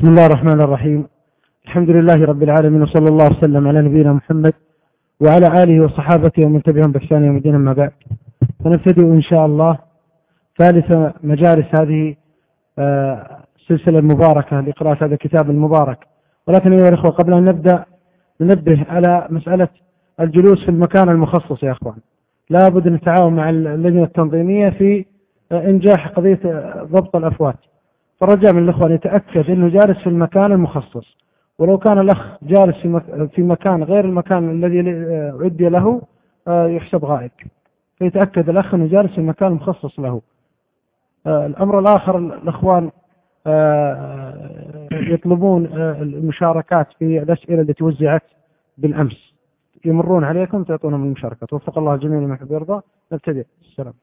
بسم الله الرحمن الرحيم. الحمد لله رب العالمين وصلى الله وسلم على نبينا محمد وعلى آله وصحابته ومن تبعهم بإحسان يوم الدين أما بعد. فنبتدئ إن شاء الله ثالث مجالس هذه آه، السلسلة المباركة لقراءة هذا الكتاب المبارك. ولكن أيها الأخوة قبل أن نبدأ ننبه على مسألة الجلوس في المكان المخصص يا أخوان. لا بد أن نتعاون مع اللجنة التنظيمية في إنجاح قضية ضبط الأفوات. فرجاء من الأخوة أن يتأكد أنه جالس في المكان المخصص. ولو كان الأخ جالس في مكان غير المكان الذي عدي له آه، يحسب غائب. فيتأكد الأخ أنه جالس في المكان المخصص له. آه، الأمر الآخر الأخوان آه، يطلبون المشاركات في الأسئلة التي وزعت بالأمس. يمرون عليكم تعطونهم المشاركات وفق الله الجميع لما يحب ويرضى. نبتدئ السلام.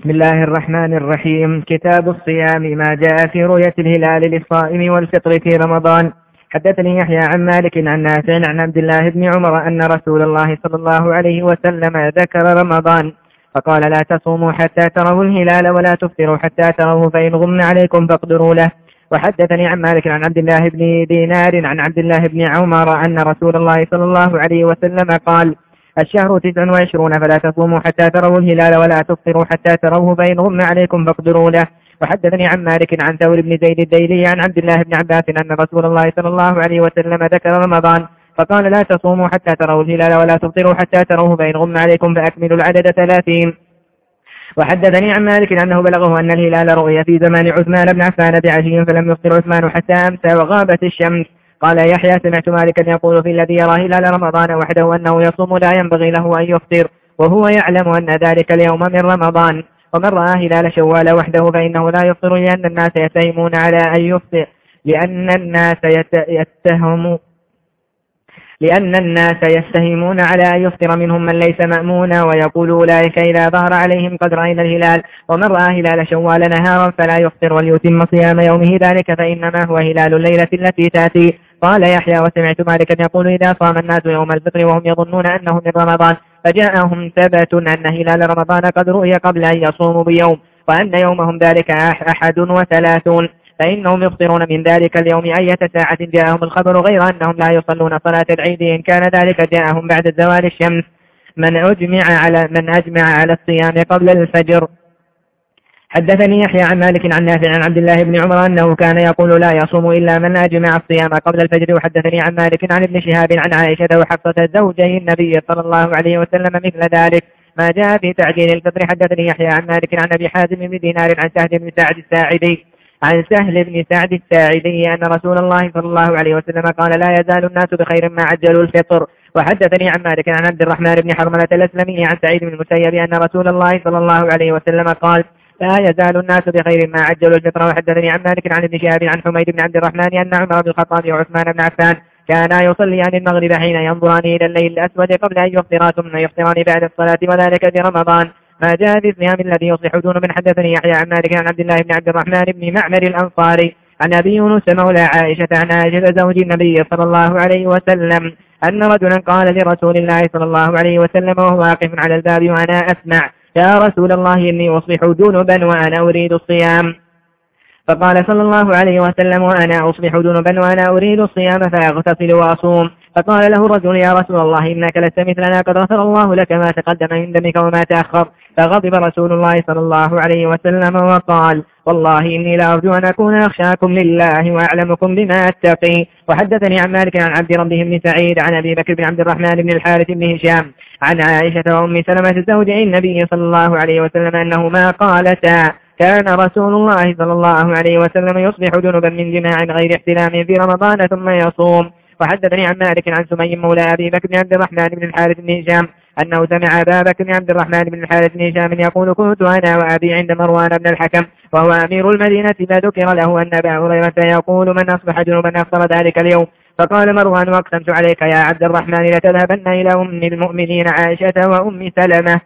بسم الله الرحمن الرحيم. كتاب الصيام ما جاء في رؤية الهلال للصائم والفطر في رمضان. حدثني يحيى عن مالك عن نافع عن عبد الله بن عمر أن رسول الله صلى الله عليه وسلم ذكر رمضان. فقال لا تصوموا حتى تروا الهلال ولا تفطروا حتى تروه فإن غم عليكم فاقدروا له. وحدثني عن مالك عن عبد الله بن دينار عن عبد الله بن عمر أن رسول الله صلى الله عليه وسلم قال الشهر تسع وعشرون فلا تصوموا حتى تروا الهلال ولا تفطروا حتى تروه فإن غم عليكم فاقدروا له. وحدثني عن مالك عن ثور بن زيد الديلي عن عبد الله بن عباس أن رسول الله صلى الله عليه وسلم ذكر رمضان فقال لا تصوموا حتى تروا الهلال ولا تفطروا حتى تروه فإن غم عليكم فأكملوا العدد ثلاثين. وحدثني عن مالك أنه بلغه أن الهلال رؤي في زمان عثمان بن عفان بعشي فلم يفطر عثمان حتى أمسى وغابت الشمس. قال يحيى سمعت مالكا يقول في الذي يرى هلال رمضان وحده أنه يصوم لا ينبغي له أن يفطر وهو يعلم أن ذلك اليوم من رمضان. ومن رأى هلال شوال وحده فإنه لا يفطر لأن الناس يتهمون على أن يفطر لأن الناس يتهم لأن الناس يستهمون على أن يفطر منهم من ليس مأمونا ويقول أولئك إذا ظهر عليهم قد رأينا الهلال. ومن رأى هلال شوال نهارا فلا يفطر وليتم صيام يومه ذلك فإنما هو هلال الليلة التي تأتي. قال يحيى وسمعت مالكا يقول إذا صام الناس يوم الفطر وهم يظنون أنه من رمضان فجاءهم ثبت أن هلال رمضان قد رؤي قبل أن يصوموا بيوم وأن يومهم ذلك أحد وثلاثون فإنهم يفطرون من ذلك اليوم أية ساعة. جاءهم الخبر غير أنهم لا يصلون صلاة العيد إن كان ذلك جاءهم بعد زوال الشمس. من أجمع على من أجمع على الصيام قبل الفجر. حدثني يحيى عن مالك عن نافع عن عبد الله بن عمر أنه كان يقول لا يصوم إلا من أجمع الصيام قبل الفجر. وحدثني عن مالك عن ابن شهاب عن عائشة وحفصة زوجي النبي صلى الله عليه وسلم مثل ذلك. ما جاء في تعجيل الفطر. حدثني يحيى عن مالك عن أبي حازم بن دينار عن سهل بن سعد الساعدي. عن سهل بن سعد الساعدي أن رسول الله صلى الله عليه وسلم قال لا يزال الناس بخير ما عجلوا الفطر. وحدثني عن مالك عن عبد الرحمن بن حرملة الأسلمي عن سعيد بن المسيب أن رسول الله صلى الله عليه وسلم قال لا يزال الناس بخير ما عجلوا الفطر وحدثني عن مالك عن ابن شهاب عن حميد بن عبد الرحمن أن عمر بن الخطاب وعثمان بن عفان كانا يصليان المغرب حين ينظران إلى الليل الأسود قبل أن يفطرا ثم يفطران بعد الصلاة وذلك في رمضان. ما جاء في الصيام الذي يصلح دون من حدثني يحيى عن مالك عن عبد الله بن عبد الرحمن بن معمر الأنصاري. عن أبي يونس مولى عائشة عن عائشة زوج النبي صلى الله عليه وسلم أن رجلا قال لرسول الله صلى الله عليه وسلم وهو واقف على الباب وأنا أسمع. يا رسول الله إني أصبح جنبا وأنا أريد الصيام. فقال صلى الله عليه وسلم وأنا أصبح جنبا وأنا أريد الصيام فأغتسل وأصوم. فقال له الرجل يا رسول الله إنك لست مثلنا قد غفر الله لك ما تقدم من دمك وما تأخر. فغضب رسول الله صلى الله عليه وسلم وقال والله إني لأرجو أن أكون أخشاكم لله وأعلمكم بما أتقي. وحدثني عن مالك عن عبد ربه بن سعيد عن أبي بكر بن عبد الرحمن بن الحارث بن هشام عن عائشة وأم سلمة زوج النبي صلى الله عليه وسلم أنهما قالتا. كان رسول الله صلى الله عليه وسلم يصبح جنبا من جماع غير احتلام في رمضان ثم يصوم. وحدثني عن مالك عن سمي مولى أبي بكر بن عبد الرحمن بن الحارث بن هشام أنه سمع أبا بكر بن عبد الرحمن بن الحارث بن هشام يقول كنت أنا وأبي عند مروان بن الحكم وهو أمير المدينة فذكر له أن أبا هريرة يقول من أصبح جنوبا أفطر ذلك اليوم فقال مروان وأقسمت عليك يا عبد الرحمن لتذهبن إلى أم المؤمنين عائشة وأم سلمة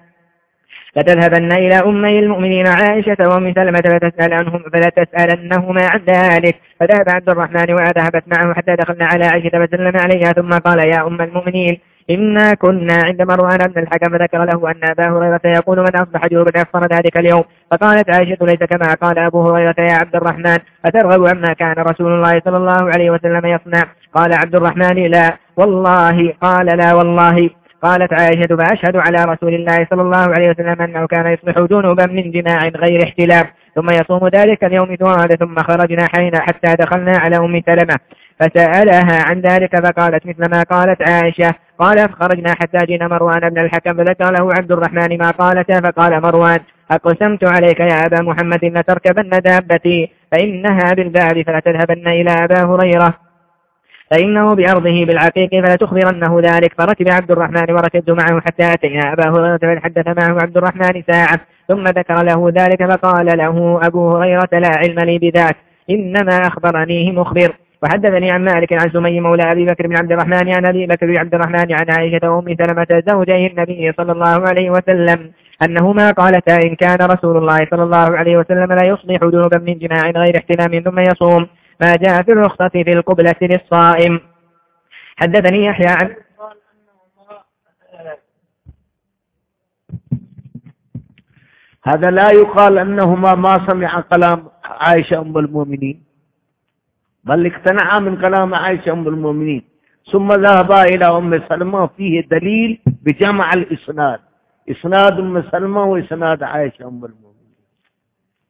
لتذهبن إلى أمي المؤمنين عائشة وأم سلمة فتسأل عنهم فلتسألنهما عن ذلك. فذهب عبد الرحمن وذهبت معه حتى دخلنا على عائشة فسلم عليها ثم قال يا أم المؤمنين إنا كنا عند مروان بن الحكم فذكر له أن أبا هريرة يقول من أصبح جوبا أفطر ذلك اليوم؟ فقالت عائشة ليس كما قال أبو هريرة يا عبد الرحمن أترغب عما كان رسول الله صلى الله عليه وسلم يصنع؟ قال عبد الرحمن لا. والله قال لا والله. قالت عائشة فأشهد على رسول الله صلى الله عليه وسلم أنه كان يصبح جنوبا من جماع غير احتلام ثم يصوم ذلك اليوم ثواب ثم خرجنا حين حتى دخلنا على أم سلمة. فسألها عن ذلك فقالت مثل ما قالت عائشة قال فخرجنا حتى جينا مروان بن الحكم فذكر له عبد الرحمن ما قالته فقال مروان أقسمت عليك يا أبا محمد لتركبن دابتي فإنها بالباب فلا تذهبن إلى أبا هريرة. فإنه بأرضه بالعقيق فلتخبرنه ذلك. فركب عبد الرحمن وركبت معه حتى أتينا أبا هريرة فحدث معه عبد الرحمن ساعة ثم ذكر له ذلك فقال له أبو هريرة لا علم لي بذاك إنما أخبرنيه مخبر. وحدثني عن مالك عن سمي مولى أبي بكر بن عبد الرحمن عن أبي بكر بن عبد الرحمن عن عائشة وأم سلمة زوجي النبي صلى الله عليه وسلم أنهما قالتا إن كان رسول الله صلى الله عليه وسلم لا يصبح جنوبا من جماع غير احتلام ثم يصوم. ما جاء في الرخصة في القبلة للصائم. حدثني يحيى عن هذا لا يقال أنهما ما سمع كلام عائشة أم المؤمنين بل اقتنعا من كلام عائشة أم المؤمنين. ثم ذهبا إلى أم سلمة فيه دليل بجمع الإسناد. إسناد أم سلمة وإسناد عائشة أم المؤمنين.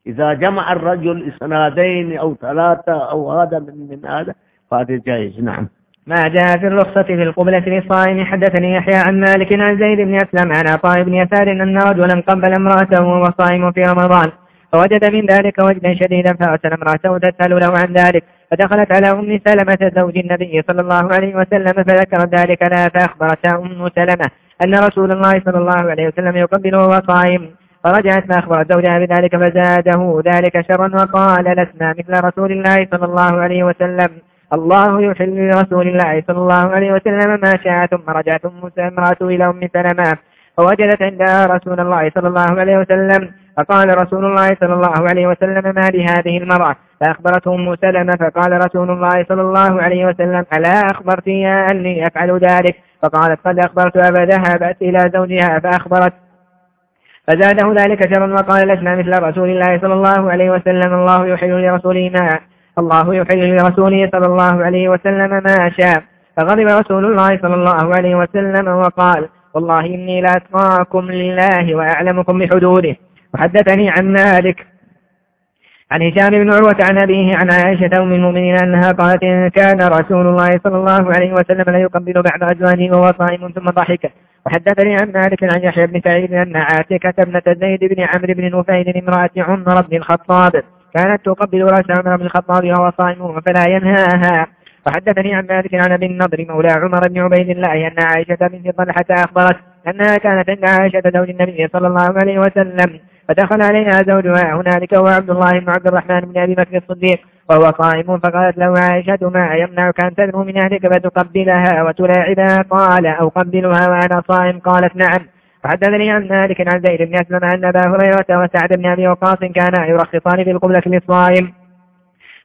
إذا جمع الرجل إسنادين أو ثلاثة أو هذا من, من هذا فهذا جائز نعم. ما جاء في الرخصة في القبلة للصائم حدثني يحيى عن مالك عن زيد بن أسلم عن عطاء بن يسار أن رجلا قبل امرأته وهو صائم في رمضان فوجد من ذلك وجدا شديدا فأرسل امرأته تسأل له عن ذلك فدخلت على أم سلمة زوج النبي صلى الله عليه وسلم فذكرت ذلك لها فأخبرتها أم سلمة أن رسول الله صلى الله عليه وسلم يقبل وهو صائم. فرجعت فأخبرت زوجها بذلك فزاده ذلك شرا وقال لسنا مثل رسول الله صلى الله عليه وسلم. الله يحل لرسول الله صلى الله عليه وسلم ما شاء ثم رجعت امرأة إلى أم سلمة. فوجدت عندها رسول الله صلى الله عليه وسلم. فقال رسول الله صلى الله عليه وسلم ما لهذه المرأة؟ فأخبرته أم سلمة فقال رسول الله صلى الله عليه وسلم ألا أخبرتيها أني أفعل ذلك؟ فقالت قد أخبرتها فذهبت إلى زوجها فأخبرت فزاده ذلك شرا وقال لسنا مثل رسول الله صلى الله عليه وسلم الله يحل لرسوله ما الله يحل لرسوله صلى الله عليه وسلم ما شاء. فغضب رسول الله صلى الله عليه وسلم وقال والله إني لأتقاكم لله وأعلمكم بحدوده وحدثني عن مالك عن هشام بن عروة عن أبيه عن عائشة أم المؤمنين أنها قالت إن كان رسول الله صلى الله عليه وسلم لا يقبل بعد أزواجه وهو صائم ثم ضحك وحدثني عن مالك عن يحيى بن سعيد أن عاتكة ابنة زيد بن عمرو بن نفيل امرأة عمر بن الخطاب كانت تقبل رأس عمر بن الخطاب وهو صائم فلا ينهاها. وحدثني عن مالك عن أبي النضر مولى عمر بن عبيد الله أن عائشة بنت طلحة أخبرت أنها كانت عند عائشة زوج النبي صلى الله عليه وسلم فدخل عليها زوجها. هنالك هو عبد الله بن عبد الرحمن بن أبي بكر الصديق وهو صائم فقالت له عائشة ما يمنعك أن تدنو من أهلك فتقبلها وتلاعبها؟ قال أو قبلها وأنا صائم. قالت نعم. وحدثني عن مالك عن زيد بن أسلم أن أبا هريرة وسعد بن أبي وقاص كانا يرخصان في القبلة للصائم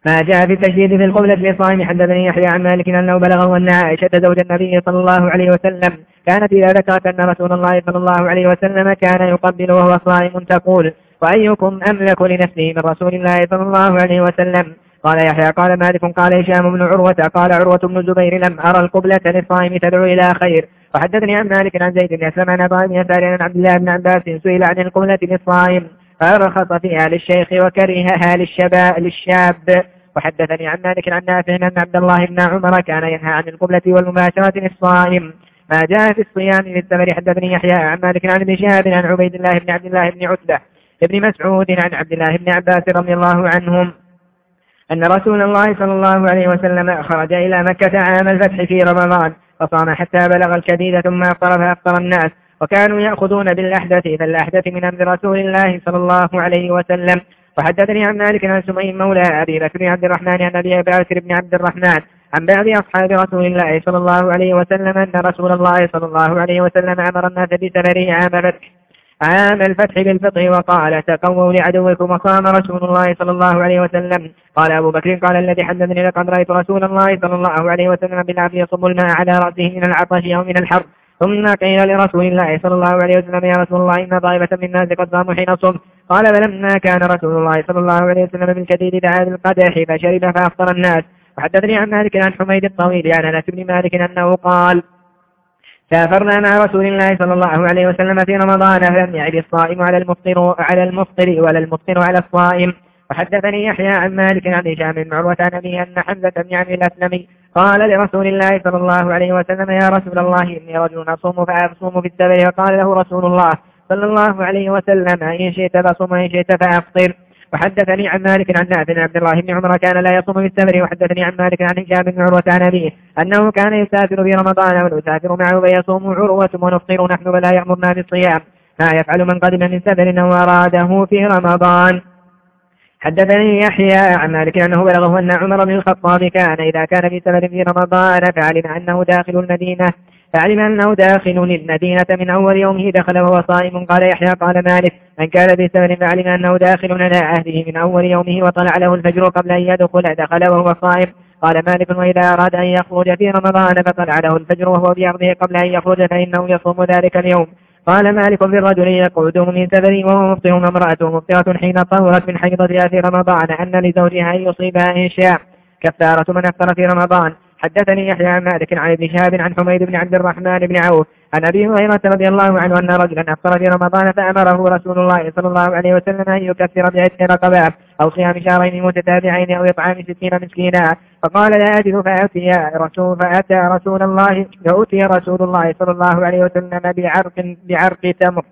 ما جاء في التشديد في القبلة للصائم حدثني يحيى عن مالك أنه بلغه أن عائشة زوج النبي صلى الله عليه وسلم كانت إذا ذكرت أن رسول الله صلى الله عليه وسلم كان يقبل وهو صائم تقول وأيكم أملك لنفسه من رسول الله صلى الله عليه وسلم؟ قال يحيى قال مالك قال هشام بن عروة قال عروة بن الزبير لم أرى القبلة للصائم تدعو إلى خير. وحدثني عن مالك عن زيد بن أسلم عن أبا بن يسار عن عبد الله بن عباس سئل عن القبلة للصائم فرخص فيها للشيخ وكرهها للشباب للشاب. وحدثني عن مالك عن نافع أن عبد الله بن عمر كان ينهى عن القبلة والمباشرة للصائم. ما جاء في الصيام للثمر حدثني يحيى عن مالك عن ابن شهاب عن عبيد الله بن عبد الله بن عتبة ابن مسعود عن عبد الله بن عباس رضي الله عنهم أن رسول الله صلى الله عليه وسلم خرج إلى مكة عام الفتح في رمضان فصام حتى بلغ الكديد ثم أفطر فأفطر الناس وكانوا يأخذون بالأحدث فالأحدث من أمر رسول الله صلى الله عليه وسلم. وحدثني عن مالك عن سمي مولى أبي بكر بن عبد الرحمن عن أبي بكر بن عبد الرحمن عن بعض أصحاب رسول الله صلى الله عليه وسلم أن رسول الله صلى الله عليه وسلم أمر الناس بسفره عام فتح عام الفتح بالفطر وقال تقووا لعدوكم وصام رسول الله صلى الله عليه وسلم. قال أبو بكر قال الذي حدثني لقد رأيت رسول الله صلى الله عليه وسلم بالعافية يصب الماء على رأسه من العطش أو من الحر. ثم قيل لرسول الله صلى الله عليه وسلم يا رسول الله إن طائفة من الناس قد صاموا حين صم قال فلما كان رسول الله صلى الله عليه وسلم بالكثير دعا بالقدح فشرب فأفطر الناس. وحدثني عن مالك عن حميد الطويل عن أنس بن مالك أنه قال سافرنا مع رسول الله صلى الله عليه وسلم في رمضان فلم يعد الصائم على المفطر على المفطر ولا المفطر على الصائم. وحدثني يحيى عن مالك عن هشام بن عروة عن أبي أن حمزة بن عمرو الأسلمي قال لرسول الله صلى الله عليه وسلم يا رسول الله إني رجل أصوم فأصوم في السبر وقال له رسول الله صلى الله عليه وسلم إن شئت فصوم وإن شئت فأفطر. وحدثني عن مالك عن نافع عبد الله بن عمر كان لا يصوم في السفر وحدثني عن مالك عن هشام بن عروة عن أبيه أنه كان يسافر في رمضان ونسافر معه فيصوم عروة ونفطر نحن ولا يأمرنا بالصيام. ما يفعل من قدم من سفر أو أراده في رمضان. حدثني يحيى عن مالك أنه بلغه أن عمر بن الخطاب كان إذا كان في سفر في رمضان فعلم أنه داخل المدينة. فعلم أنه داخل المدينة من أول يومه دخل وهو صائم. قال يحيى قال مالك من كان سفر فعلم أنه داخل على عهده من أول يومه وطلع له الفجر قبل أن يدخل دخل وهو صائم. قال مالك وإذا أراد أن يخرج في رمضان فطلع له الفجر وهو في أرضه قبل أن يخرج فإنه يصوم ذلك اليوم. قال مالك في الرجل يقعده من سفر وهو مفطر وامرأته مفطرة حين طهرت من حيضتها في رمضان أن لزوجها أن يصيبها إن شاء. كفارة من أفطر في رمضان. حدثني يحيى مالك عن ابن شهاب عن حميد بن عبد الرحمن بن عوف عن أبي هريرة رضي الله عنه أن رجلا أفطر في رمضان فأمره رسول الله صلى الله عليه وسلم أن يكفر بعتق رقبات أو صيام شهرين متتابعين أو إطعام ستين مسكينا. فقال لا أجد فأتي رسول فأتى رسول الله فأتي رسول الله صلى الله عليه وسلم بعرق بعرق تمر.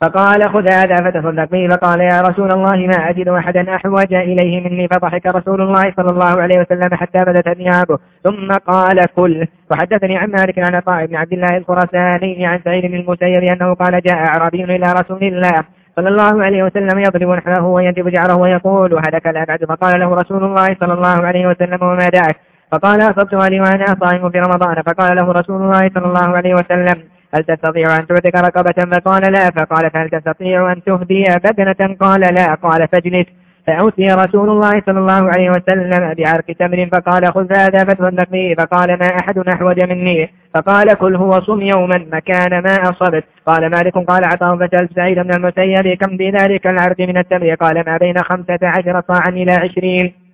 فقال خذ هذا فتصدق به. فقال يا رسول الله ما أجد أحدا أحوج إليه مني. فضحك رسول الله صلى الله عليه وسلم حتى بدت ثيابه ثم قال كل. وحدثني عن مالك عن عطاء بن عبد الله الخرساني عن سعيد بن المسيب أنه قال جاء أعرابي إلى رسول الله صلى الله عليه وسلم يضرب نحله وينتب جعره ويقول هلك لا بعد. فقال له رسول الله صلى الله عليه وسلم وما دعك؟ فقال أصبت أهلي وأنا صائم في رمضان. فقال له رسول الله صلى الله عليه وسلم هل تستطيع أن تعتق رقبة؟ فقال لا. فقال فهل تستطيع أن تهدي بدنة قال لا. قال فاجلس. فأوتي رسول الله صلى الله عليه وسلم بعرق تمر. فقال خذ هذا فتصدق به فقال ما أحد أحوج مني. فقال كل هو صم يوما مكان ما أصبت. قال مالك. قال عطاء. فسألت سعيد من المسيب كم بذلك العرق من التمر؟ قال ما بين خمسة عشر صاعا إلى عشرين.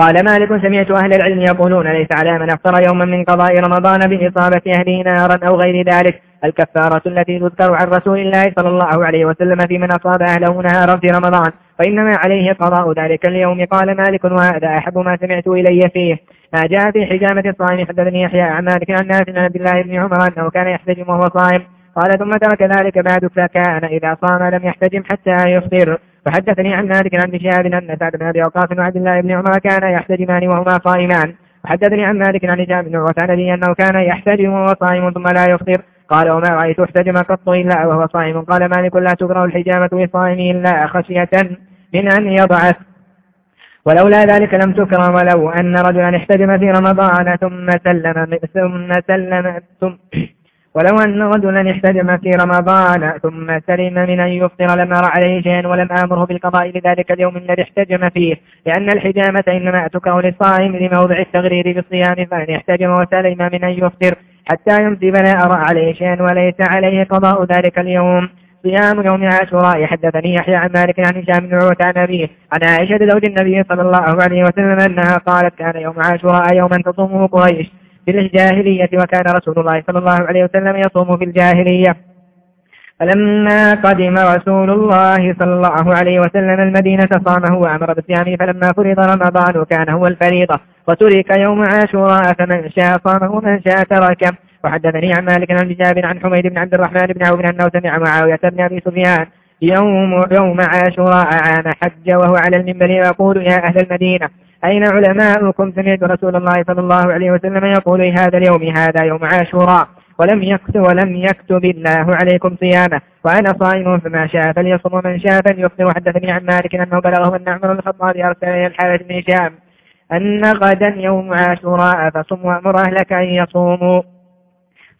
قال مالك سمعت أهل العلم يقولون ليس على من أفطر يوما من قضاء رمضان بإصابة أهله نارا أو غير ذلك. الكفارة التي تذكر عن رسول الله صلى الله عليه وسلم في من أصاب أهله نهارا في رمضان فإنما عليه قضاء ذلك اليوم. قال مالك وهذا أحب ما سمعت إلي فيه. ما جاء في حجامة الصائم حدثني يحيى عن مالك عن نافع عن عبد الله بن عمر أنه كان يحتجم وهو صائم. قال ثم ترك ذلك بعد فكان إذا صام لم يحتجم حتى يفطر. وحدثني عن مالك عن شهاب أن سعد بن أبي وقاص وعبد الله بن عمر كان يحتجمان وهما صائمان. وحدثني عن مالك عن هشام بن عروة عن أنه كان يحتجم وهو صائم ثم لا يفطر. قال وما رأيت احتجم قط إلا وهو صائم. قال مالك لا تكره الحجامة للصائم إلا خشية من أن يضعف. ولولا ذلك لم تكرم ولو أن رجلا احتجم في رمضان ثم سلم ثم سلم ثم ولو أن رجلا احتجم في رمضان ثم سلم من أن يفطر لم أرى عليه شيئا ولم آمره بالقضاء لذلك اليوم الذي احتجم فيه لأن الحجامة إنما تكره للصائم لموضع التغرير بالصيام فإن احتجم وسلم من أن يفطر حتى يمسي فلا أرى عليه شيئا وليس عليه قضاء ذلك اليوم. صيام يوم عاشوراء حدثني يحيى عن مالك عن هشام بن عروة عن أبيه عن عائشة زوج النبي صلى الله عليه وسلم أنها قالت كان يوم عاشوراء يوما تصومه قريش. في الجاهلية وكان رسول الله صلى الله عليه وسلم يصوم في الجاهلية. فلما قدم رسول الله صلى الله عليه وسلم المدينة صامه وأمر بالصيام فلما فرض رمضان كان هو الفريضة. وترك يوم عاشوراء فمن شاء صامه ومن شاء تركه. وحدثني عن مالك عن جابر عن حميد بن عبد الرحمن بن عوف أنه سمع معاوية بن أبي سفيان. يوم يوم عاشوراء عام حج وهو على المنبر يقول يا أهل المدينة أين علماؤكم؟ سمعت رسول الله صلى الله عليه وسلم يقول هذا اليوم هذا يوم عاشوراء. ولم يكتب ولم يكتب الله عليكم صيامه. وأنا صائم فما شاء فليصم ومن شاء فليفطر. وحدثني عن مالك أنه بلغه أن عمر الخطاب أرسل إلى الحارث بن هشام أن غدا يوم عاشوراء فصم وأمر أهلك أن يصوموا.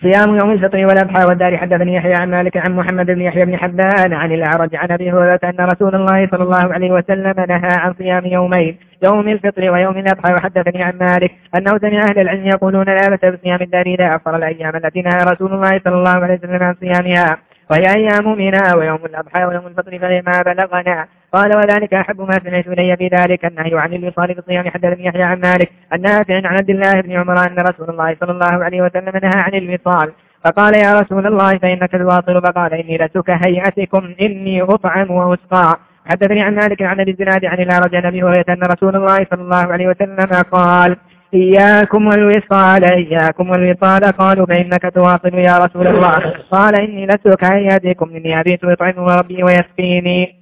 صيام يوم الفطر والأضحى والدار حدثني يحيى عن مالك عن محمد بن يحيى بن حبان عن الأعرج عن أبي هريرة أن رسول الله صلى الله عليه وسلم نهى عن صيام يومين يوم الفطر ويوم الأضحى وحدثني عن مالك أنه سمع أهل العلم يقولون لا بأس بصيام الدار إذا أفطر الأيام التي نهى رسول الله صلى الله عليه وسلم عن صيامها. وهي أيام منى ويوم الأضحى ويوم الفطر فما بلغنا. قال وذلك أحب ما سمعت إلي في ذلك النهي عن الوصال بالصيام حدثني يحيى عن مالك. النافع عن عبد الله بن عمر أن رسول الله صلى الله عليه وسلم نهى عن الوصال. فقال يا رسول الله فإنك تواصل فقال إني لست كهيئتكم إني أطعم وأسقى. حدثني عن مالك عن الزناد عن الأعرج عن أبي هريرة أن رسول الله صلى الله عليه وسلم قال إياكم والوصال إياكم والوصال قالوا فإنك تواصل يا رسول الله. قال إني لست كهيئتكم إني أبيت يطعم ربي ويسقيني.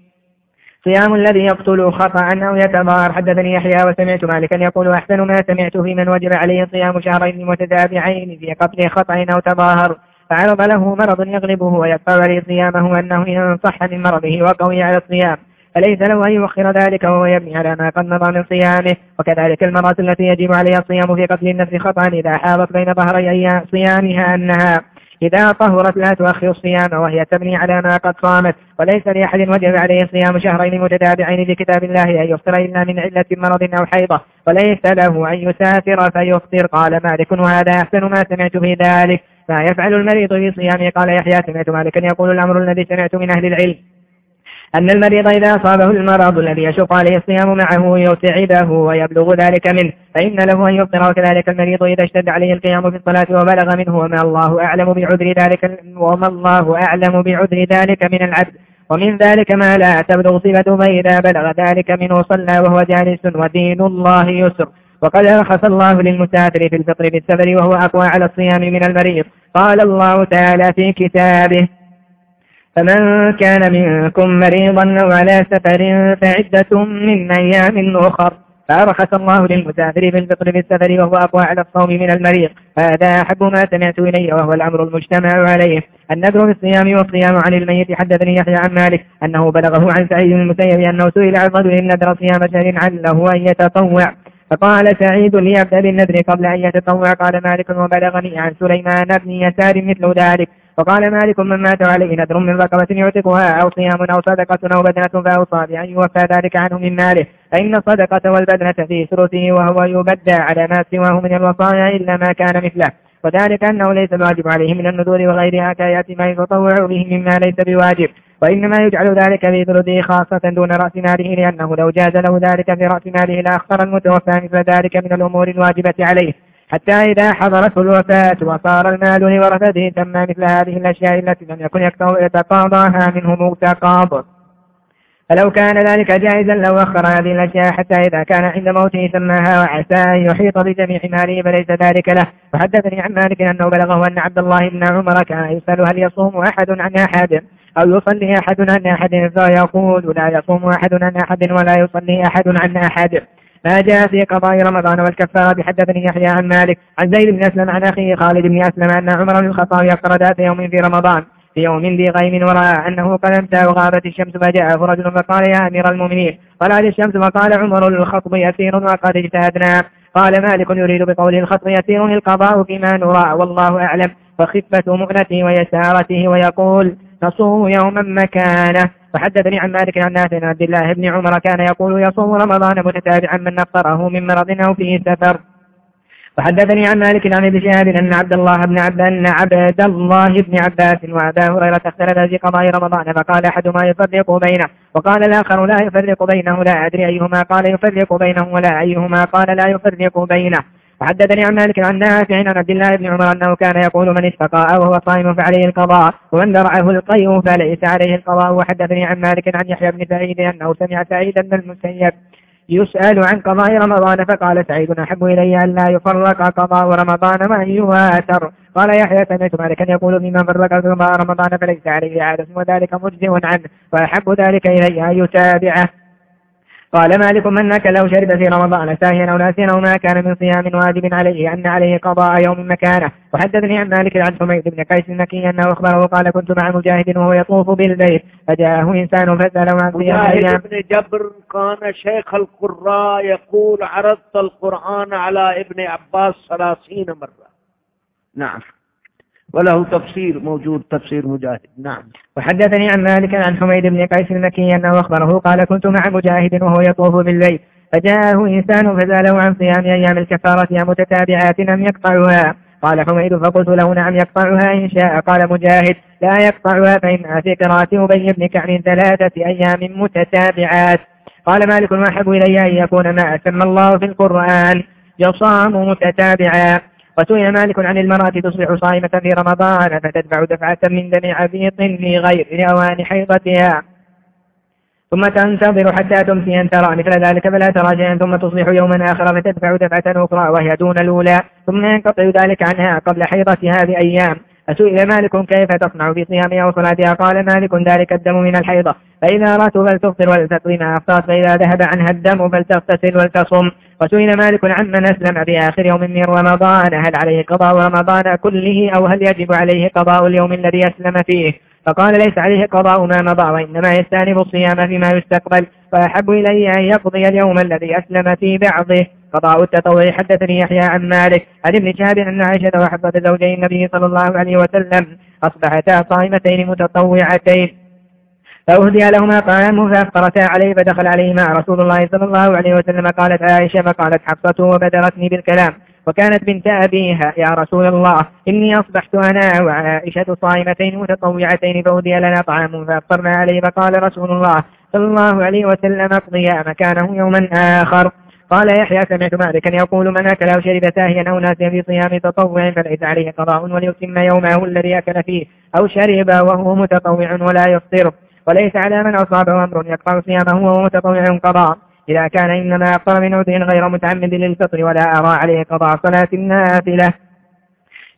صيام الذي يقتل خطأ أو يتظاهر. حدثني يحيى وسمعت مالكا يقول أحسن ما سمعت في من وجب عليه صيام شهرين متتابعين في قتل خطأ أو تظاهر. فعرض له مرض يغلبه ويدفع عليه صيامه أنه إن صح من مرضه وقوي على الصيام. فليس له أن يؤخر ذلك وهو يبني على ما قد مضى من صيامه. وكذلك المرأة التي يجب عليها الصيام في قتل النفس خطأ إذا حاضت بين ظهري صيامها أنها إذا طهرت لا تؤخر الصيام وهي تبني على ما قد صامت. وليس لأحد وجب عليه صيام شهرين متتابعين في كتاب الله أن يفطر إلا من علة مرض أو حيضة. وليس له أن يسافر فيفطر. قال مالك وهذا أحسن ما سمعت في ذلك. ما يفعل المريض في صيامه؟ قال يحيى سمعت مالكا يقول الأمر الذي سمعت من أهل العلم. أن المريض إذا أصابه المرض الذي يشق عليه الصيام معه يتعبه ويبلغ ذلك منه. فإن له أن يفطر وكذلك المريض إذا اشتد عليه القيام في الصلاة وبلغ منه وما الله أعلم بعذر ذلك وما الله أعلم بعذر ذلك من العبد. ومن ذلك ما لا تبلغ صفته فإذا بلغ ذلك منه صلى وهو جالس ودين الله يسر. وقد رخص الله للمسافر في الفطر بالسفر وهو أقوى على الصيام من المريض. قال الله تعالى في كتابه فمن كان منكم مريضا أو على سفر فعدة من أيام أخر. فأرخص الله للمسافر في الفطر بالسفر وهو أقوى على الصوم من المريض. هذا أحب ما سمعت إليه وهو الأمر المجتمع عليه. النذر في الصيام والصيام عن الميت. حدثني يحيى عن مالك أنه بلغه عن سعيد المسيب أنه سئل عن رجل نذر صيام شهر عله أن يتطوع. فقال سعيد ليبدأ بالنذر قبل أن يتطوع. قال مالك وبلغني عن سليمان بن يسار مثل ذلك. وقال مالك من مات عليه نذر من رقبة يعتقها أو صيام أو صدقة أو بدنة فأوصى بأن يوفى ذلك عنه من ماله. فإن الصدقة والبدنة في ثلثه وهو يبدى على ما سواه من الوصايا إلا ما كان مثله. وذلك أنه ليس الواجب عليه من النذور وغيرها كيأتي ما يتطوع به مما ليس بواجب. وإنما يجعل ذلك في ثلثه خاصة دون رأس ماله لأنه لو جاز له ذلك في رأس ماله لأخطر المتوفى مثل ذلك من الأمور الواجبة عليه. حتى إذا حضرته الوفاة وصار المال لورثته تم مثل هذه الأشياء التي لم يكن يتقاضاها منه متقاض. فلو كان ذلك جائزا لو أخر هذه الأشياء حتى إذا كان عند موته سماها وعسى أن يحيط بجميع ماله فليس ذلك له. وحدثني عن مالك أنه بلغه أن عبد الله بن عمر كان يسأل هل يصوم أحد عن أحد أو يصلي أحد عن أحد فيقول لا يصوم أحد عن أحد ولا يصلي أحد عن أحد. ما جاء في قضاء رمضان والكفارة حدثني يحيى عن مالك عن زيد بن أسلم عن أخيه خالد بن أسلم أن عمر بن الخطاب يفطر ذات يوم في رمضان في يوم ذي غيم ورأى أنه قد إمتى وغابت الشمس فجاءه رجل فقال يا أمير المؤمنين طلعت الشمس؟ فقال عمر الخطب يسير وقد اجتهدنا. قال مالك يريد بقول الخطب يسير القضاء فيما نرى والله أعلم. وخفة مؤنته ويسارته ويقول نصوم يوما مكانه. وحدثني عن مالك عن نافع عبد الله بن عمر كان يقول يصوم رمضان متتابعا من نفطره من مرض أو فيه سفر. وحدثني عن مالك عن ابن شهاب أن عبد الله بن عبد أن عبد الله بن عباس وأبا هريرة اختلفا في قضاء رمضان فقال أحدهما يفرق بينه وقال الآخر لا يفرق بينه لا أدري أيهما قال يفرق بينه ولا أيهما قال لا يفرق بينه. وحدثني عن مالك عن نافع عن عبد الله بن عمر أنه كان يقول من استقاء وهو صائم فعليه القضاء ومن درعه القيء فليس عليه القضاء. وحدثني عن مالك عن يحيى بن سعيد أنه سمع سعيد بن المسيب يسأل عن قضاء رمضان فقال سعيد أحب إلي أن لا يفرق قضاء رمضان ما يواتر. قال يحيى سمعت مالكا يقول ممن فرق قضاء رمضان فليس عليه عادة وذلك مجزئ عنه وأحب ذلك إلي أن يتابعه. قال مالك من أكل أو شرب في رمضان ساهيا أو ناسيا أو ما كان من صيام واجب عليه أن عليه قضاء يوم مكانه. وحدثني عن مالك عن حميد بن قيس المكي أنه أخبره قال كنت مع مجاهد وهو يطوف بالبيت. فجاءه إنسان فسأله عن صيام مجاهد بن جبر كان شيخ القراء يقول عرضت القرآن على ابن عباس ثلاثين مرة. نعم. وله تفسير موجود تفسير مجاهد. نعم. وحدثني عن مالك عن حميد بن قيس المكي أنه أخبره قال كنت مع مجاهد وهو يطوف بالبيت فجاءه إنسان فسأله عن صيام أيام الكفارة متتابعات لم يقطعها؟ قال حميد فقلت له نعم يقطعها إن شاء. قال مجاهد لا يقطعها فإنها في قراءة أبي بن كعب ثلاثة أيام متتابعات. قال مالك ما أحب إلي أن يكون ما أسمى الله في القرآن؟ يصام متتابعا. وسئل مالك عن المرأة تصبح صائمة في رمضان فتدفع دفعة من دم عبيط في غير أوان حيضتها. ثم تنتظر حتى تمسي أن ترى مثل ذلك فلا ترى شيئا ثم تصبح يوما آخر فتدفع دفعة أخرى وهي دون الأولى. ثم ينقطع ذلك عنها قبل حيضتها بأيام فسئل مالك كيف تصنع في صيامها وصلاتها قال مالك ذلك الدم من الحيضة. فإذا رأت فلتفطر ولتقضي ما أفطرت فإذا ذهب عنها الدم فلتغتسل ولتصم. وسئل مالك عمن أسلم في آخر يوم من رمضان هل عليه قضاء رمضان كله أو هل يجب عليه قضاء اليوم الذي أسلم فيه؟ فقال ليس عليه قضاء ما مضى وإنما يستأنف الصيام فيما يستقبل فأحب إلي أن يقضي اليوم الذي أسلم في بعضه. قضاء التطوع حدثني يحيى عن مالك عن ابن شهاب أن عائشة وحفظة زوجي النبي صلى الله عليه وسلم أصبحتا صائمتين متطوعتين. فأهدي لهما طعام فأفطرتا عليه فدخل عليهما رسول الله صلى الله عليه وسلم قالت عائشة فقالت حفصة وبدرتني بالكلام. وكانت بنت أبيها يا رسول الله إني أصبحت أنا وعائشة صائمتين متطوعتين فأهدي لنا طعام. فأفطرنا عليه فقال رسول الله صلى الله عليه وسلم اقضيا مكانه يوما آخر. قال يحيى سمعت مالكا يقول من أكل أو شرب ساهيا أو ناسيا في صيام تطوع فليس عليه قضاء وليتم يومه الذي أكل فيه أو شرب وهو متطوع ولا يفطر. وليس على من أصابه أمر يقطع صيامه وهو متطوع قضاء. إذا كان إنما أفطر من عذر غير متعمد للفطر ولا أرى عليه قضاء صلاة النافلة.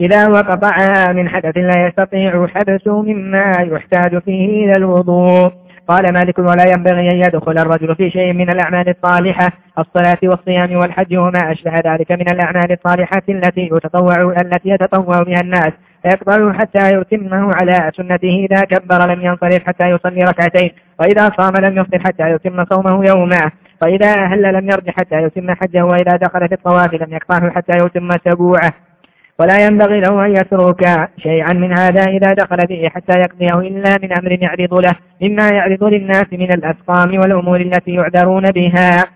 إذا وقطعها من حدث لا يستطيع حدثه مما يحتاج فيه إلى الوضوء. قال مالك ولا ينبغي أن يدخل الرجل في شيء من الأعمال الصالحة. الصلاة والصيام والحج وما أشبه ذلك من الأعمال الصالحة التي يتطوع التي يتطوع بها الناس. فيقبله حتى يتمه على سنته. إذا كبر لم ينصرف حتى يصلي ركعتين وإذا صام لم يفطر حتى يتم صومه يوما. وإذا أهل لم يرجع حتى يتم حجه وإذا دخل في الطواف لم يقطعه حتى يتم سبوعه ولا ينبغي له أن يترك شيئا من هذا إذا دخل به حتى يقضيه إلا من أمر يعرض له مما يعرض للناس من الأسقام والأمور التي يعذرون بها.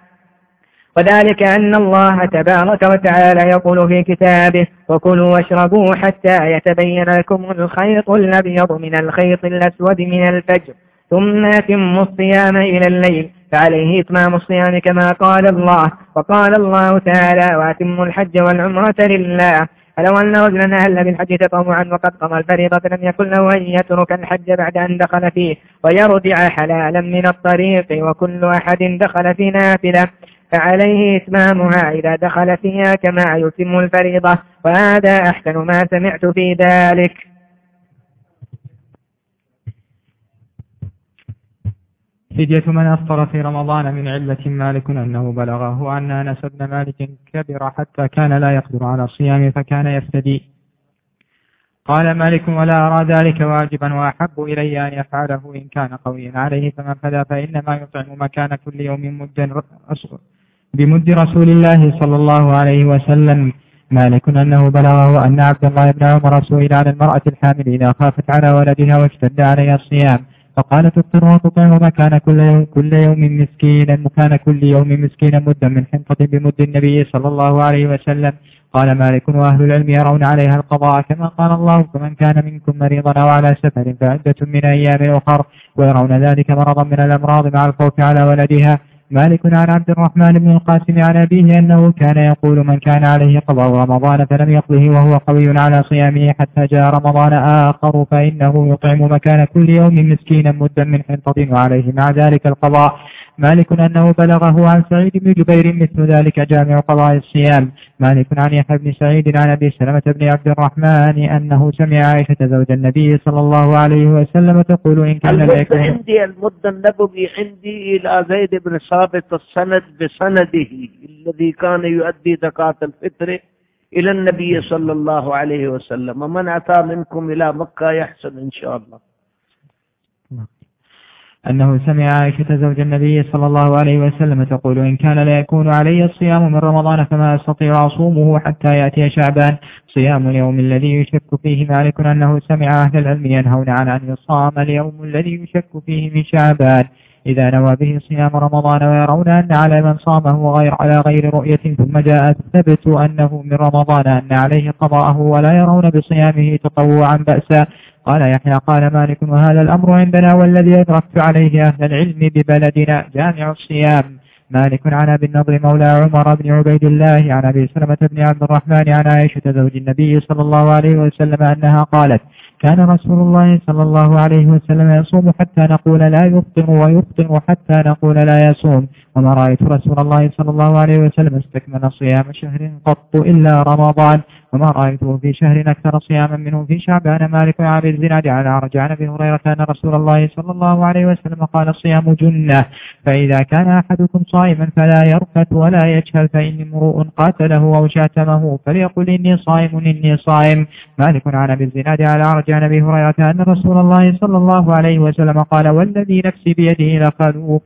وذلك أن الله تبارك وتعالى يقول في كتابه وكلوا واشربوا حتى يتبين لكم الخيط الأبيض من الخيط الأسود من الفجر ثم يتم الصيام إلى الليل فعليه إتمام الصيام كما قال الله وقال الله تعالى وأتم الحج والعمرة لله. فلو أن رجلا أهل بالحج تطوعا وقد قضى الفريضة لم يكن له أن يترك الحج بعد أن دخل فيه ويرجع حلالا من الطريق وكل أحد دخل في نافلة. فعليه إتمامها إذا دخل فيها كما يتم الفريضة. وهذا أحسن ما سمعت في ذلك. فدية من أفطر في رمضان من علة مالك أنه بلغه أن أنس بن مالك كبر حتى كان لا يقدر على الصيام فكان يفتدي. قال مالك ولا أرى ذلك واجبا وأحب إلي أن يفعله إن كان قويا عليه فمن فدى فإنما يطعم مكان كل يوم مد بمد رسول الله صلى الله عليه وسلم مالك أنه بلغه أن عبد الله بن عمر سئل عن المرأة الحامل إذا خافت على ولدها واشتد عليها الصيام. فقال تفطر وتطعم مكان كل يوم, كل يوم مسكينا مكان كل يوم مسكينا مدا من حنطة بمد النبي صلى الله عليه وسلم. قال مالك وأهل العلم يرون عليها القضاء كما قال الله فمن كان منكم مريضا أو على سفر فعدة من أيام أخر ويرون ذلك مرضا من الأمراض مع الخوف على ولدها. مالك عن عبد الرحمن بن القاسم عن أبيه أنه كان يقول من كان عليه قضاء رمضان فلم يقضه وهو قوي على صيامه حتى جاء رمضان آخر فإنه يطعم مكان كل يوم مسكينا مدا من حنطة وعليه مع ذلك القضاء. مالك أنه بلغه عن سعيد بن جبير مثل ذلك جامع قضاء الصيام. مالك عن يحيى بن سعيد عن أبي سلمة بن عبد الرحمن أنه سمع عائشة زوج النبي صلى الله عليه وسلم تقول إن كان المد عندي المد النبوي عندي إلى زيد بن ثابت السند بسنده الذي كان يؤدي زكاة الفطر إلى النبي صلى الله عليه وسلم. من أتى منكم إلى مكة يحسن إن شاء الله. أنه سمع عائشة زوج النبي صلى الله عليه وسلم تقول إن كان لا يكون علي الصيام من رمضان فما أستطيع أصومه حتى يأتي شعبان. صيام اليوم الذي يشك فيه مالك أنه سمع أهل العلم ينهون عن أن يصام اليوم الذي يشك فيه من شعبان. إذا نوى به صيام رمضان ويرون أن على من صامه غير على غير رؤية ثم جاء الثبت أنه من رمضان أن عليه قضاءه ولا يرون بصيامه تطوعا بأسا. قال يحيى قال مالك وهذا الأمر عندنا والذي أدركت عليه أهل العلم ببلدنا جامع الصيام. مالك عن أبي النضر مولى عمر بن عبيد الله عن أبي سلمة بن عبد الرحمن عن عائشة زوج النبي صلى الله عليه وسلم أنها قالت كان رسول الله صلى الله عليه وسلم يصوم حتى نقول لا يفطر ويفطر حتى نقول لا يصوم. وما رأيت رسول الله صلى الله عليه وسلم استكمل صيام شهر قط إلا رمضان. وما رأيته في شهر أكثر صياما منه في شعبان مالك عن الزناد على عرج عن أبي هريرة أن رسول الله صلى الله عليه وسلم قال الصيام جنة فإذا كان أحدكم صائما فلا يرفث ولا يجهل فإني امرؤ قاتله أو شاتمه فليقل إني صائم إني صائم. مالك عن أبي الزناد على عرج عن أبي هريرة أن رسول الله صلى الله عليه وسلم قال والذي نفسي بيده لخلوق.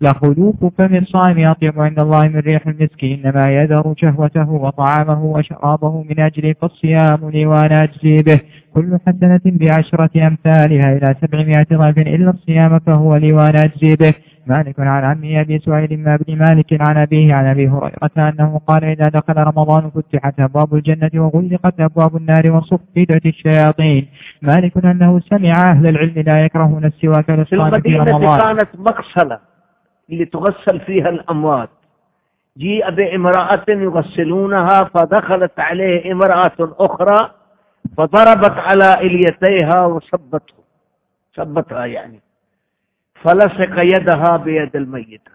لخلوق فم الصائم أطيب عند الله من ريح المسك إنما يذر شهوته وطعامه وشرابه من أجل فالصيام لي وأنا أجزي به. كل حسنة بعشرة أمثالها إلى سبعمائة ضعف إلا الصيام فهو لي وأنا أجزي به. مالك عن عمي أبي سعيد ما بن مالك عن أبيه عن أبي هريرة أنه قال إذا دخل رمضان فتحت أبواب الجنة وغلقت أبواب النار وصفدت الشياطين. مالك أنه سمع أهل العلم لا يكرهون السواك للصائم في رمضان. كانت مغسلة اللي تغسل فيها الأموات. جيء بامرأة يغسلونها فدخلت عليه امرأة أخرى فضربت على إليتيها وصبته. صبتها يعني. فلصق يدها بيد الميتة.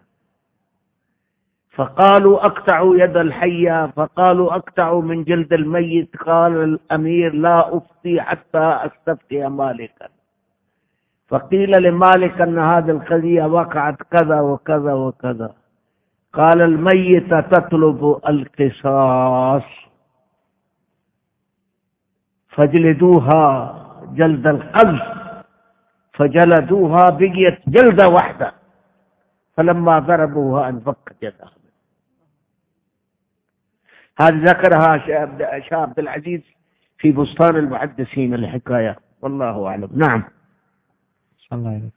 فقالوا أقطعوا يد الحية. فقالوا أقطعوا من جلد الميت. قال الأمير لا أفتي حتى أستفتي مالكا. فقيل لمالك أن هذه القضية وقعت كذا وكذا وكذا. قال الميتة تطلب القصاص. فجلدوها جلد القذف. فجلدوها بقيت جلدة واحدة فلما ضربوها انفكت يدها هذه ذكرها شاب عبد العزيز في بستان المحدثين الحكاية. والله أعلم. نعم. الله عليك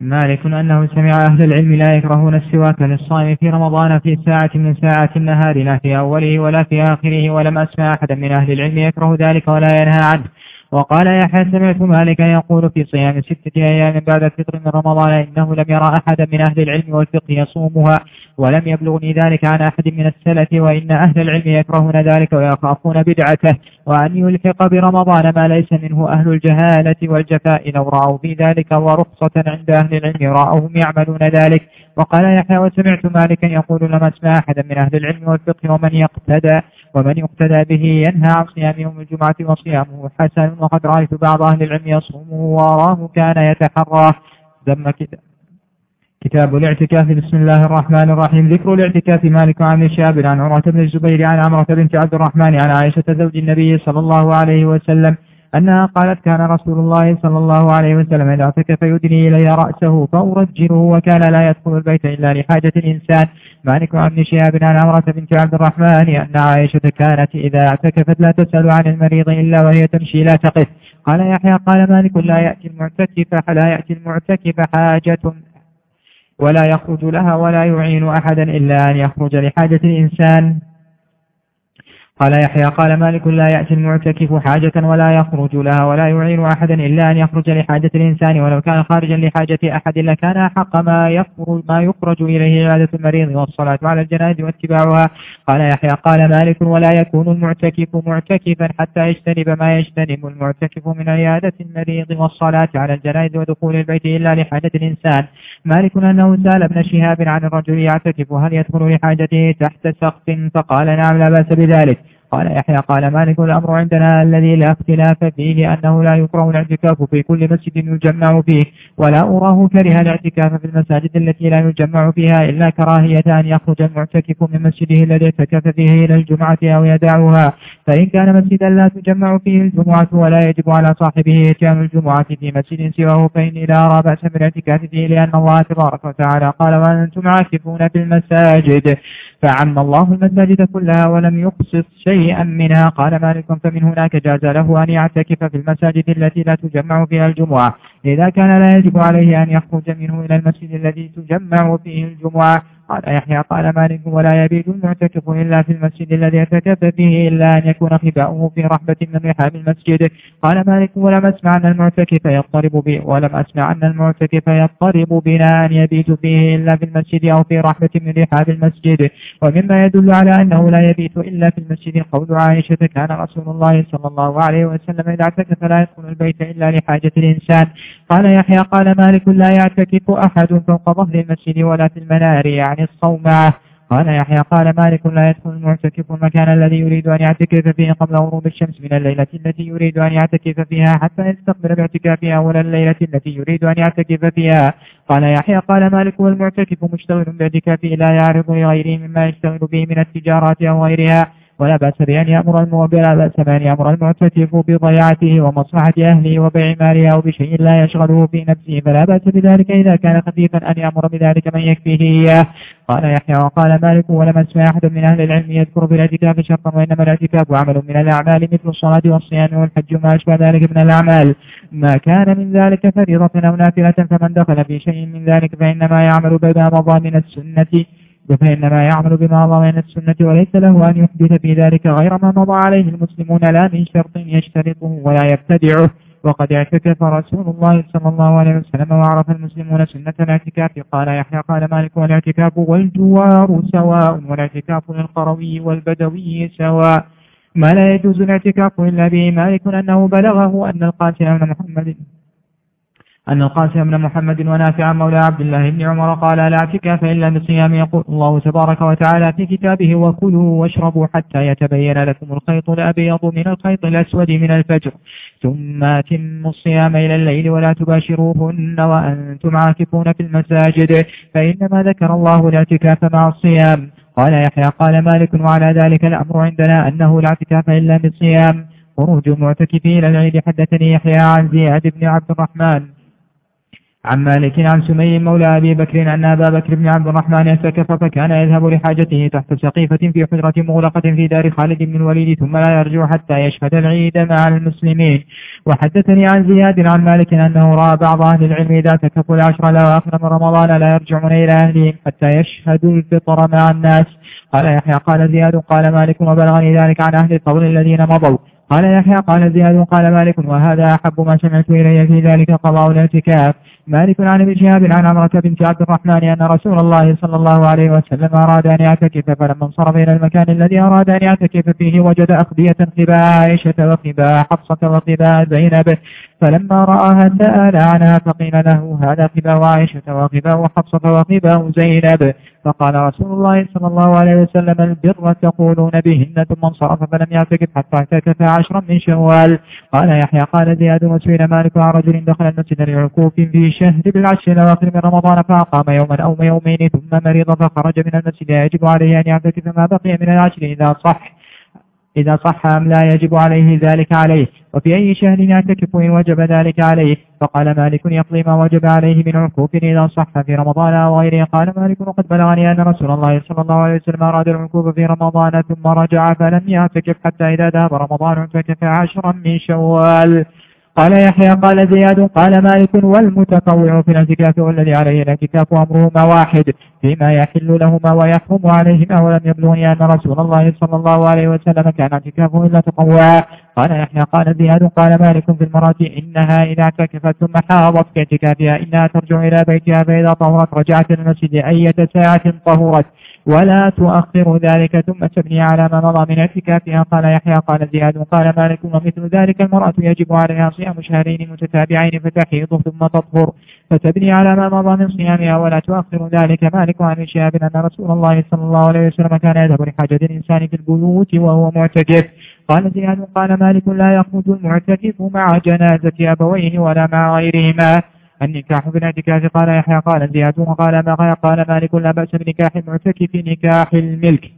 مالك أنه سمع أهل العلم لا يكرهون السواك للصائم في رمضان في ساعة من ساعات النهار لا في أوله ولا في آخره ولم أسمع أحدا من أهل العلم يكره ذلك ولا ينهى عنه. وقال يحيى سمعت مالكا يقول في صيام ستة أيام بعد الفطر من رمضان إنه لم يرى أحدا من أهل العلم والفقه يصومها ولم يبلغني ذلك عن أحد من السلف وإن أهل العلم يكرهون ذلك ويخافون بدعته وأن يلحق برمضان ما ليس منه أهل الجهالة والجفاء لو رأوا في ذلك ورخصة عند أهل العلم رأوهم يعملون ذلك. وقال يحيى وسمعت مالكا يقول لم أسمع أحدا من أهل العلم والفقه ومن يقتدى ومن يقتدى به ينهى عن صيام يوم الجمعة وصيامه حسن وقد رأيت بعض أهل العلم يصومه وأراه كان يتحراه ذم كتاب الاعتكاف. بسم الله الرحمن الرحيم. ذكر الاعتكاف مالك عن الشاب عن عروة بن الزبير عن عمرة بنت عبد الرحمن عن عائشة زوج النبي صلى الله عليه وسلم. أنها قالت كان رسول الله صلى الله عليه وسلم إذا اعتكف يدني إلي رأسه فأرجله وكان لا يدخل البيت إلا لحاجة الإنسان. مالك عن شهاب عن عمرة بنت عبد الرحمن أن عائشة كانت إذا اعتكفت لا تسأل عن المريض إلا وهي تمشي لا تقف. قال يحيى قال مالك لا يأتي المعتكف لا يأتي المعتكف حاجة ولا يخرج لها ولا يعين أحدا إلا أن يخرج لحاجة الإنسان. قال يحيى قال مالك لا يأتي المعتكف حاجة ولا يخرج لها ولا يعين أحدا إلا أن يخرج لحاجة الإنسان ولو كان خارجا لحاجة أحد لكان أحق ما يخرج, ما يخرج إليه عادة المريض والصلاة على الجنائز واتباعها. قال يحيى قال مالك ولا يكون المعتكف معتكفا حتى يجتنب ما يجتنب المعتكف من عيادة المريض والصلاة على الجنائز ودخول البيت إلا لحاجة الإنسان. مالك أنه سأل ابن شهاب عن الرجل يعتكف هل يدخل لحاجته تحت سقف؟ فقال نعم لا بأس بذلك. قال يحيى قال مالك الأمر عندنا الذي لا اختلاف فيه أنه لا يكره الاعتكاف في كل مسجد يجمع فيه ولا أراه كره الاعتكاف في المساجد التي لا يجمع فيها إلا كراهية أن يخرج المعتكف من مسجده الذي اعتكف فيه إلى الجمعة أو يدعها فإن كان مسجدا لا تجمع فيه الجمعة ولا يجب على صاحبه إتيان الجمعة في مسجد سواه فإني لا أرى بأسا بالاعتكاف فيه لأن الله تبارك وتعالى قال وأنتم عاكفون في المساجد فعم الله المساجد كلها ولم يخصص شيئا منها. قال مالك فمن هناك جاز له أن يعتكف في المساجد التي لا تجمع فيها الجمعة. إذا كان لا يجب عليه أن يخرج منه إلى المسجد الذي تجمع فيه الجمعة. قال يحيى قال مالك ولا يبيت المعتكف إلا في المسجد الذي اعتكف فيه إلا أن يكون خباؤه في رحبة من رحاب المسجد. قال مالك ولم أسمع أن المعتكف يضطرب بي ولم أسمع أن المعتكف يضطرب بنا أن يبيت فيه إلا في المسجد أو في رحبة من رحاب المسجد. ومما يدل على أنه لا يبيت إلا في المسجد قول عائشة كان رسول الله صلى الله عليه وسلم إذا اعتكف لا يدخل البيت إلا لحاجة الإنسان. قال يحيى قال مالك لا يعتكف أحد فوق ظهر المسجد ولا في المنار. يعني الصومعة قال يحيى قال مالك لا يدخل المعتكف المكان الذي يريد أن يعتكف فيه قبل غروب الشمس من الليلة التي يريد أن يعتكف فيها حتى يستقبل باعتكافها ولا الليلة التي يريد أن يعتكف فيها. قال يحيى قال مالك والمعتكف مشتغل باعتكافه لا يعرض لغيره مما يشتغل به من التجارات أو غيرها. ولا بأس بأن يأمر ولا بأس بأن يأمر المعتكف بضيعته ومصلحة أهله وبيع ماله أو بشيء لا يشغله في نفسه. فلا بأس بذلك إذا كان خفيفا أن يأمر بذلك من يكفيه إياه. قال يحيى وقال مالك ولم أسمع أحد من أهل العلم يذكر في الاعتكاف شرطا وإنما الاعتكاف عمل من الأعمال مثل الصلاة والصيام والحج وما أشبه ذلك من الأعمال. ما كان من ذلك فريضة أو نافلة فمن دخل في شيء من ذلك فإنما يعمل بما مضى من السنة فإنما يعمل بما مضى من السنة وليس له أن يحدث في ذلك غير ما مضى عليه المسلمون لا من شرط يشترطه ولا يبتدعه. وقد اعتكف رسول الله صلى الله عليه وسلم وعرف المسلمون سنة الاعتكاف. قال يحيى قال مالك والاعتكاف والجوار سواء والاعتكاف للقروي والبدوي سواء. ما لا يجوز الاعتكاف إلا به مالك أنه بلغه أن القاسم بن محمد. أن القاسم بن محمد ونافع مولى عبد الله بن عمر قال لا اعتكاف إلا بالصيام يقول الله تبارك وتعالى في كتابه وكلوا واشربوا حتى يتبين لكم الخيط الأبيض من الخيط الأسود من الفجر. ثم أتموا الصيام إلى الليل ولا تباشروهن وأنتم عاكفون في المساجد. فإنما ذكر الله الاعتكاف مع الصيام. قال يحيى قال مالك وعلى ذلك الأمر عندنا أنه لا اعتكاف إلا بالصيام. خروج المعتكفين إلى العيد حدثني يحيى عن زياد بن عبد الرحمن. عن مالك عن سمي مولى أبي بكر أن أبا بكر بن عبد الرحمن اعتكف فكان يذهب لحاجته تحت سقيفة في حجرة مغلقة في دار خالد بن الوليد ثم لا يرجع حتى يشهد العيد مع المسلمين. وحدثني عن زياد عن مالك أنه رأى بعض أهل العلم إذا اعتكفوا العشر الأواخر من رمضان لا يرجعون إلى أهلهم حتى يشهدوا الفطر مع الناس. قال يحيى قال زياد قال مالك وبلغني ذلك عن أهل القول الذين مضوا. قال يحيى قال زياد قال مالك وهذا أحب ما سمعت إلي في ذلك قضاء الاعتكاف. مالك عن ابن شهاب عن عمرة بنت عبد الرحمن أن رسول الله صلى الله عليه وسلم أراد أن يعتكف فلما انصرف إلى المكان الذي أراد أن يعتكف فيه وجد أخبية خباء عائشة وخباء حفصة وخباء زينب فلما رآها سأل عنها فقيل له هذا خباء عائشة وخباء حفصة وخباء زينب. فقال رسول الله صلى الله عليه وسلم البر تقولون بهن ثم انصرف فلم يعتكف حتى اعتكف عشرا من شوال. قال يحيى قال زياد وسئل مالك عن رجل دخل المسجد لعكوف في شهر بالعشر الأواخر من رمضان فأقام يوما أو يومين ثم مرض فخرج من المسجد يجب عليه أن يعتكف ما بقي من العشر إذا صح. إذا صح أم لا يجب عليه ذلك عليه؟ وفي أي شهر يعتكف إن وجب ذلك عليه؟ فقال مالك يقضي ما وجب عليه من عكوف إذا صح في رمضان أو غيره. قال مالك وقد بلغني أن رسول الله صلى الله عليه وسلم أراد العكوف في رمضان ثم رجع فلم يعتكف حتى إذا ذهب رمضان اعتكف عشرا من شوال. قال يحيى قال زياد قال مالك والمتطوع في الاعتكاف والذي عليه الاعتكاف أمرهما واحد فيما يحل لهما ويحرم عليهما ولم يبلغني أن رسول الله صلى الله عليه وسلم كان اعتكافه إلا تطوعا. قال يحيى قال زياد قال مالك في المرأة إنها إذا اعتكفت ثم حاضت في اعتكافها إنها ترجع إلى بيتها فإذا طهرت رجعت إلى المسجد أية ساعة طهرت. ولا تؤخر ذلك ثم تبني على ما مضى من اعتكافها. قال يحيى قال زياد قال مالك ومثل ذلك المرأة يجب عليها صيام شهرين متتابعين فتحيض ثم تطهر فتبني على ما مضى من صيامها. ولا تؤخر ذلك مالك عن شهاب أن رسول الله صلى الله عليه وسلم كان يذهب لحاجة الإنسان في البيوت وهو معتكف. قال زياد قال مالك لا يخرج المعتكف مع جنازة أبويه ولا مع غيرهما. النكاح في الاعتكاف قال يحيى قال زياد وقال ما قال مالك لا بأس بنكاح المعتكف نكاح الملك.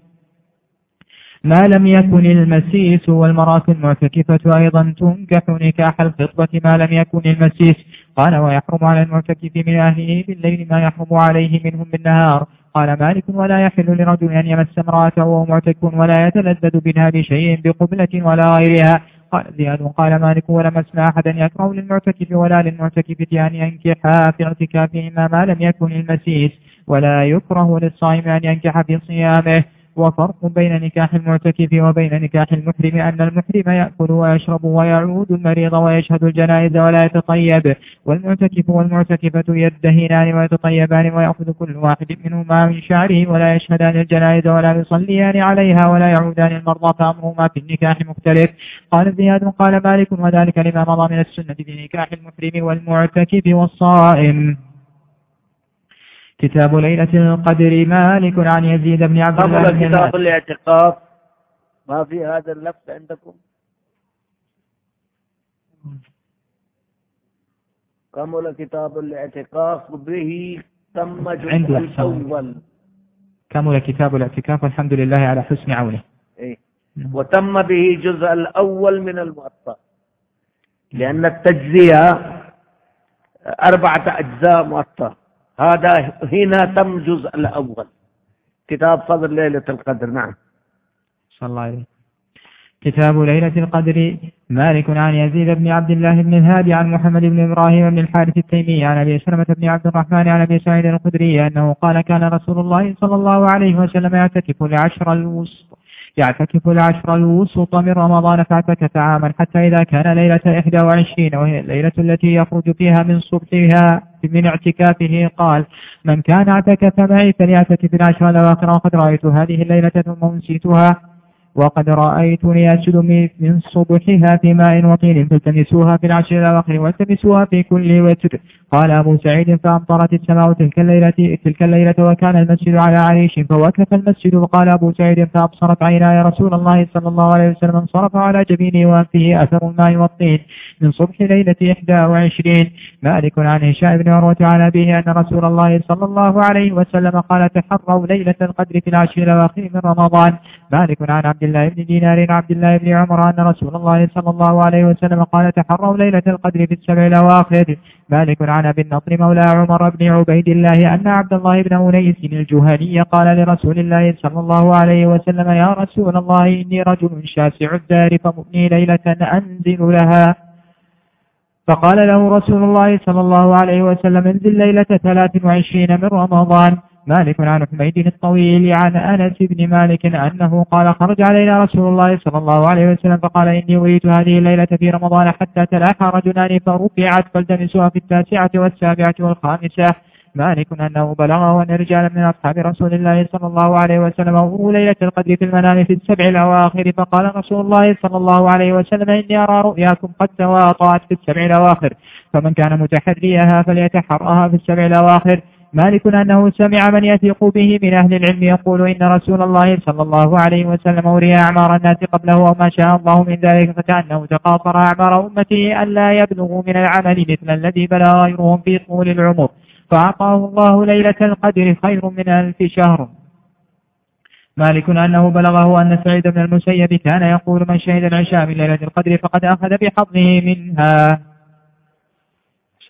ما لم يكن المسيس والمرأة المعتكفة أيضا تنكح نكاح الخطبة ما لم يكن المسيس. قال ويحرم على المعتكف من أهله بالليل ما يحرم عليه منهم بالنهار. قال مالك ولا يحل لرجل أن يمس امرأته وهو معتكف ولا يتلذذ بها بشيء بقبلة ولا غيرها. قال زياد قال مالك ولم أسمع أحدا يكره للمعتكف ولا للمعتكفة أن ينكحا في اعتكافهما ما لم يكن المسيس ولا يكره للصائم أن ينكح في صيامه. وفرق بين نكاح المعتكف وبين نكاح المحرم أن المحرم يأكل ويشرب ويعود المريض ويشهد الجنائز ولا يتطيب. والمعتكف والمعتكفة يدهنان ويتطيبان ويأخذ كل واحد منهما من شعره ولا يشهدان الجنائز ولا يصليان عليها ولا يعودان المرضى فأمرهما في النكاح مختلف. قال زياد قال مالك وذلك لما مضى من السنة في نكاح المحرم والمعتكف والصائم. كتاب ليلة القدر مالك عن يزيد بن عبد الله. بن كتاب الاعتقاف ما في هذا اللفظ عندكم؟ كمل كتاب الاعتقاف به تم جزء الأول؟ كمل كتاب الاعتكاف والحمد لله على حسن عونه. إيه؟ وتم به جزء الأول من المؤطأ. لأن التجزية أربعة أجزاء مؤطأ. هذا هنا تم الجزء الأول. كتاب فضل ليلة القدر نعم. صلى الله عليه كتاب ليلة القدر مالك عن يزيد بن عبد الله بن الهادي عن محمد بن إبراهيم بن الحارث التيمي عن أبي سلمة بن عبد الرحمن عن أبي سعيد الخدري أنه قال كان رسول الله صلى الله عليه وسلم يعتكف لعشر الوسط يعتكف العشر الوسط من رمضان فاعتكف عاما حتى إذا كان ليلة 21 وهي الليلة التي يخرج فيها من صبحها من اعتكافه قال من كان اعتكف معي فليعتكف العشر الأواخر وقد رأيت هذه الليلة ثم أنسيتها. وقد رأيتني أسجد من صبحها في ماء وطين فالتمسوها في العشر الأواخر والتمسوها في كل وتر. قال أبو سعيد فأمطرت السماء تلك الليلة تلك الليلة وكان المسجد على عريش فوكف المسجد وقال أبو سعيد فأبصرت عيناي رسول الله صلى الله عليه وسلم انصرف على جبينه وأنفه أثر الماء والطين. من صبح ليلة 21 مالك عن هشام بن عروة عن أبيه أن رسول الله صلى الله عليه وسلم قال تحروا ليلة القدر في العشر الأواخر من رمضان. مالك عن عبد الله بن دينار عبد الله بن عمر أن رسول الله صلى الله عليه وسلم قال تحروا ليلة القدر في السبع الأواخر. مالك عن أبي النضر مولى عمر بن عبيد الله أن عبد الله بن أنيس الجهني قال لرسول الله صلى الله عليه وسلم يا رسول الله إني رجل شاسع الدار فمبني ليلة أنزل لها. فقال له رسول الله صلى الله عليه وسلم انزل ليلة ثلاث وعشرين من رمضان. مالك عن حميد الطويل عن أنس بن مالك أنه قال خرج علينا رسول الله صلى الله عليه وسلم فقال إني أريد هذه الليلة في رمضان حتى تلاحى رجلان فرفعت فالتمسوها في التاسعة والسابعة والخامسة. مالك أنه بلغه أن رجالا من أصحاب رسول الله صلى الله عليه وسلم أمروا ليلة القدر في المنام في السبع الأواخر. فقال رسول الله صلي الله عليه وسلم إني أرى رؤياكم قد تواطأت في السبع الأواخر. فمن كان متحريها فليتحرها في السبع الأواخر. مالك أنه سمع من يثق به من أهل العلم يقول إن رسول الله صلى الله عليه وسلم أوري أعمار الناس قبله وما شاء الله من ذلك فكأنه تقاطر أعمار أمته ألا يبلغوا من العمل مثل الذي بلغ غيرهم في طول العمر. فأعطاه الله ليلة القدر خير من ألف شهر. مالك أنه بلغه أن سعيد بن المسيب كان يقول من شهد العشاء من ليلة القدر فقد أخذ بحظه منها.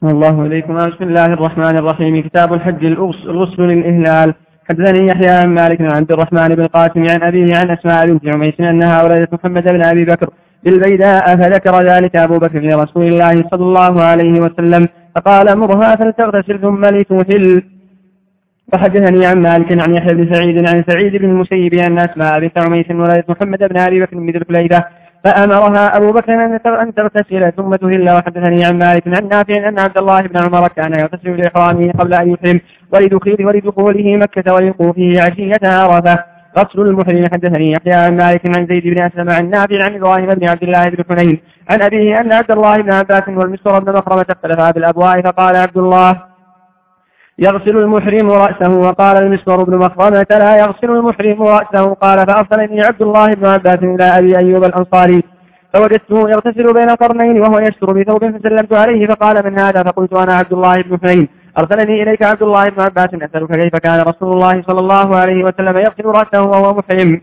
أحسن الله إليكم. بسم الله الرحمن الرحيم. كتاب الحج الغسل للإهلال. حدثني يحيى عن مالك عن عبد الرحمن بن قاسم عن أبيه عن أسماء بنت عميس أنها ولدت محمد بن أبي بكر بالبيداء فذكر ذلك أبو بكر لرسول الله صلى الله عليه وسلم. فقال مرها فلتغتسل ثم لتوهل فحدثني عن مالك عن يحيى بن سعيد عن سعيد بن المسيب أن أسماء بنت عميس ولدت محمد بن أبي بكر مثل البيداء فأمرها أبو بكر أن تغتسل ثم تهل وحدثني عن مالك عن نافع أن عبد الله بن عمر كان يغتسل لإحرامه قبل أن يحرم ولدخوله ولدخوله مكة ولوقوفه عشية عرفة. غسل المحرم. حدثني يحيى عن مالك عن زيد بن أسلم عن نافع عن إبراهيم بن عبد الله بن حنين. عن أبيه أن عبد الله بن عباس والمسور بن مخرمة اختلفا بالأبواء فقال عبد الله يغسل المحرم رأسه وقال المسور بن مخرمة لا يغسل المحرم رأسه؟ قال فأرسلني عبد الله بن عباس إلى أبي أيوب الأنصاري. فوجدته يغتسل بين قرنين وهو يستر بثوب فسلمت عليه فقال من هذا؟ فقلت أنا عبد الله بن حنين أرسلني إليك عبد الله بن عباس. أسألك كيف كان رسول الله صلى الله عليه وسلم يغسل رأسه وهو محرم؟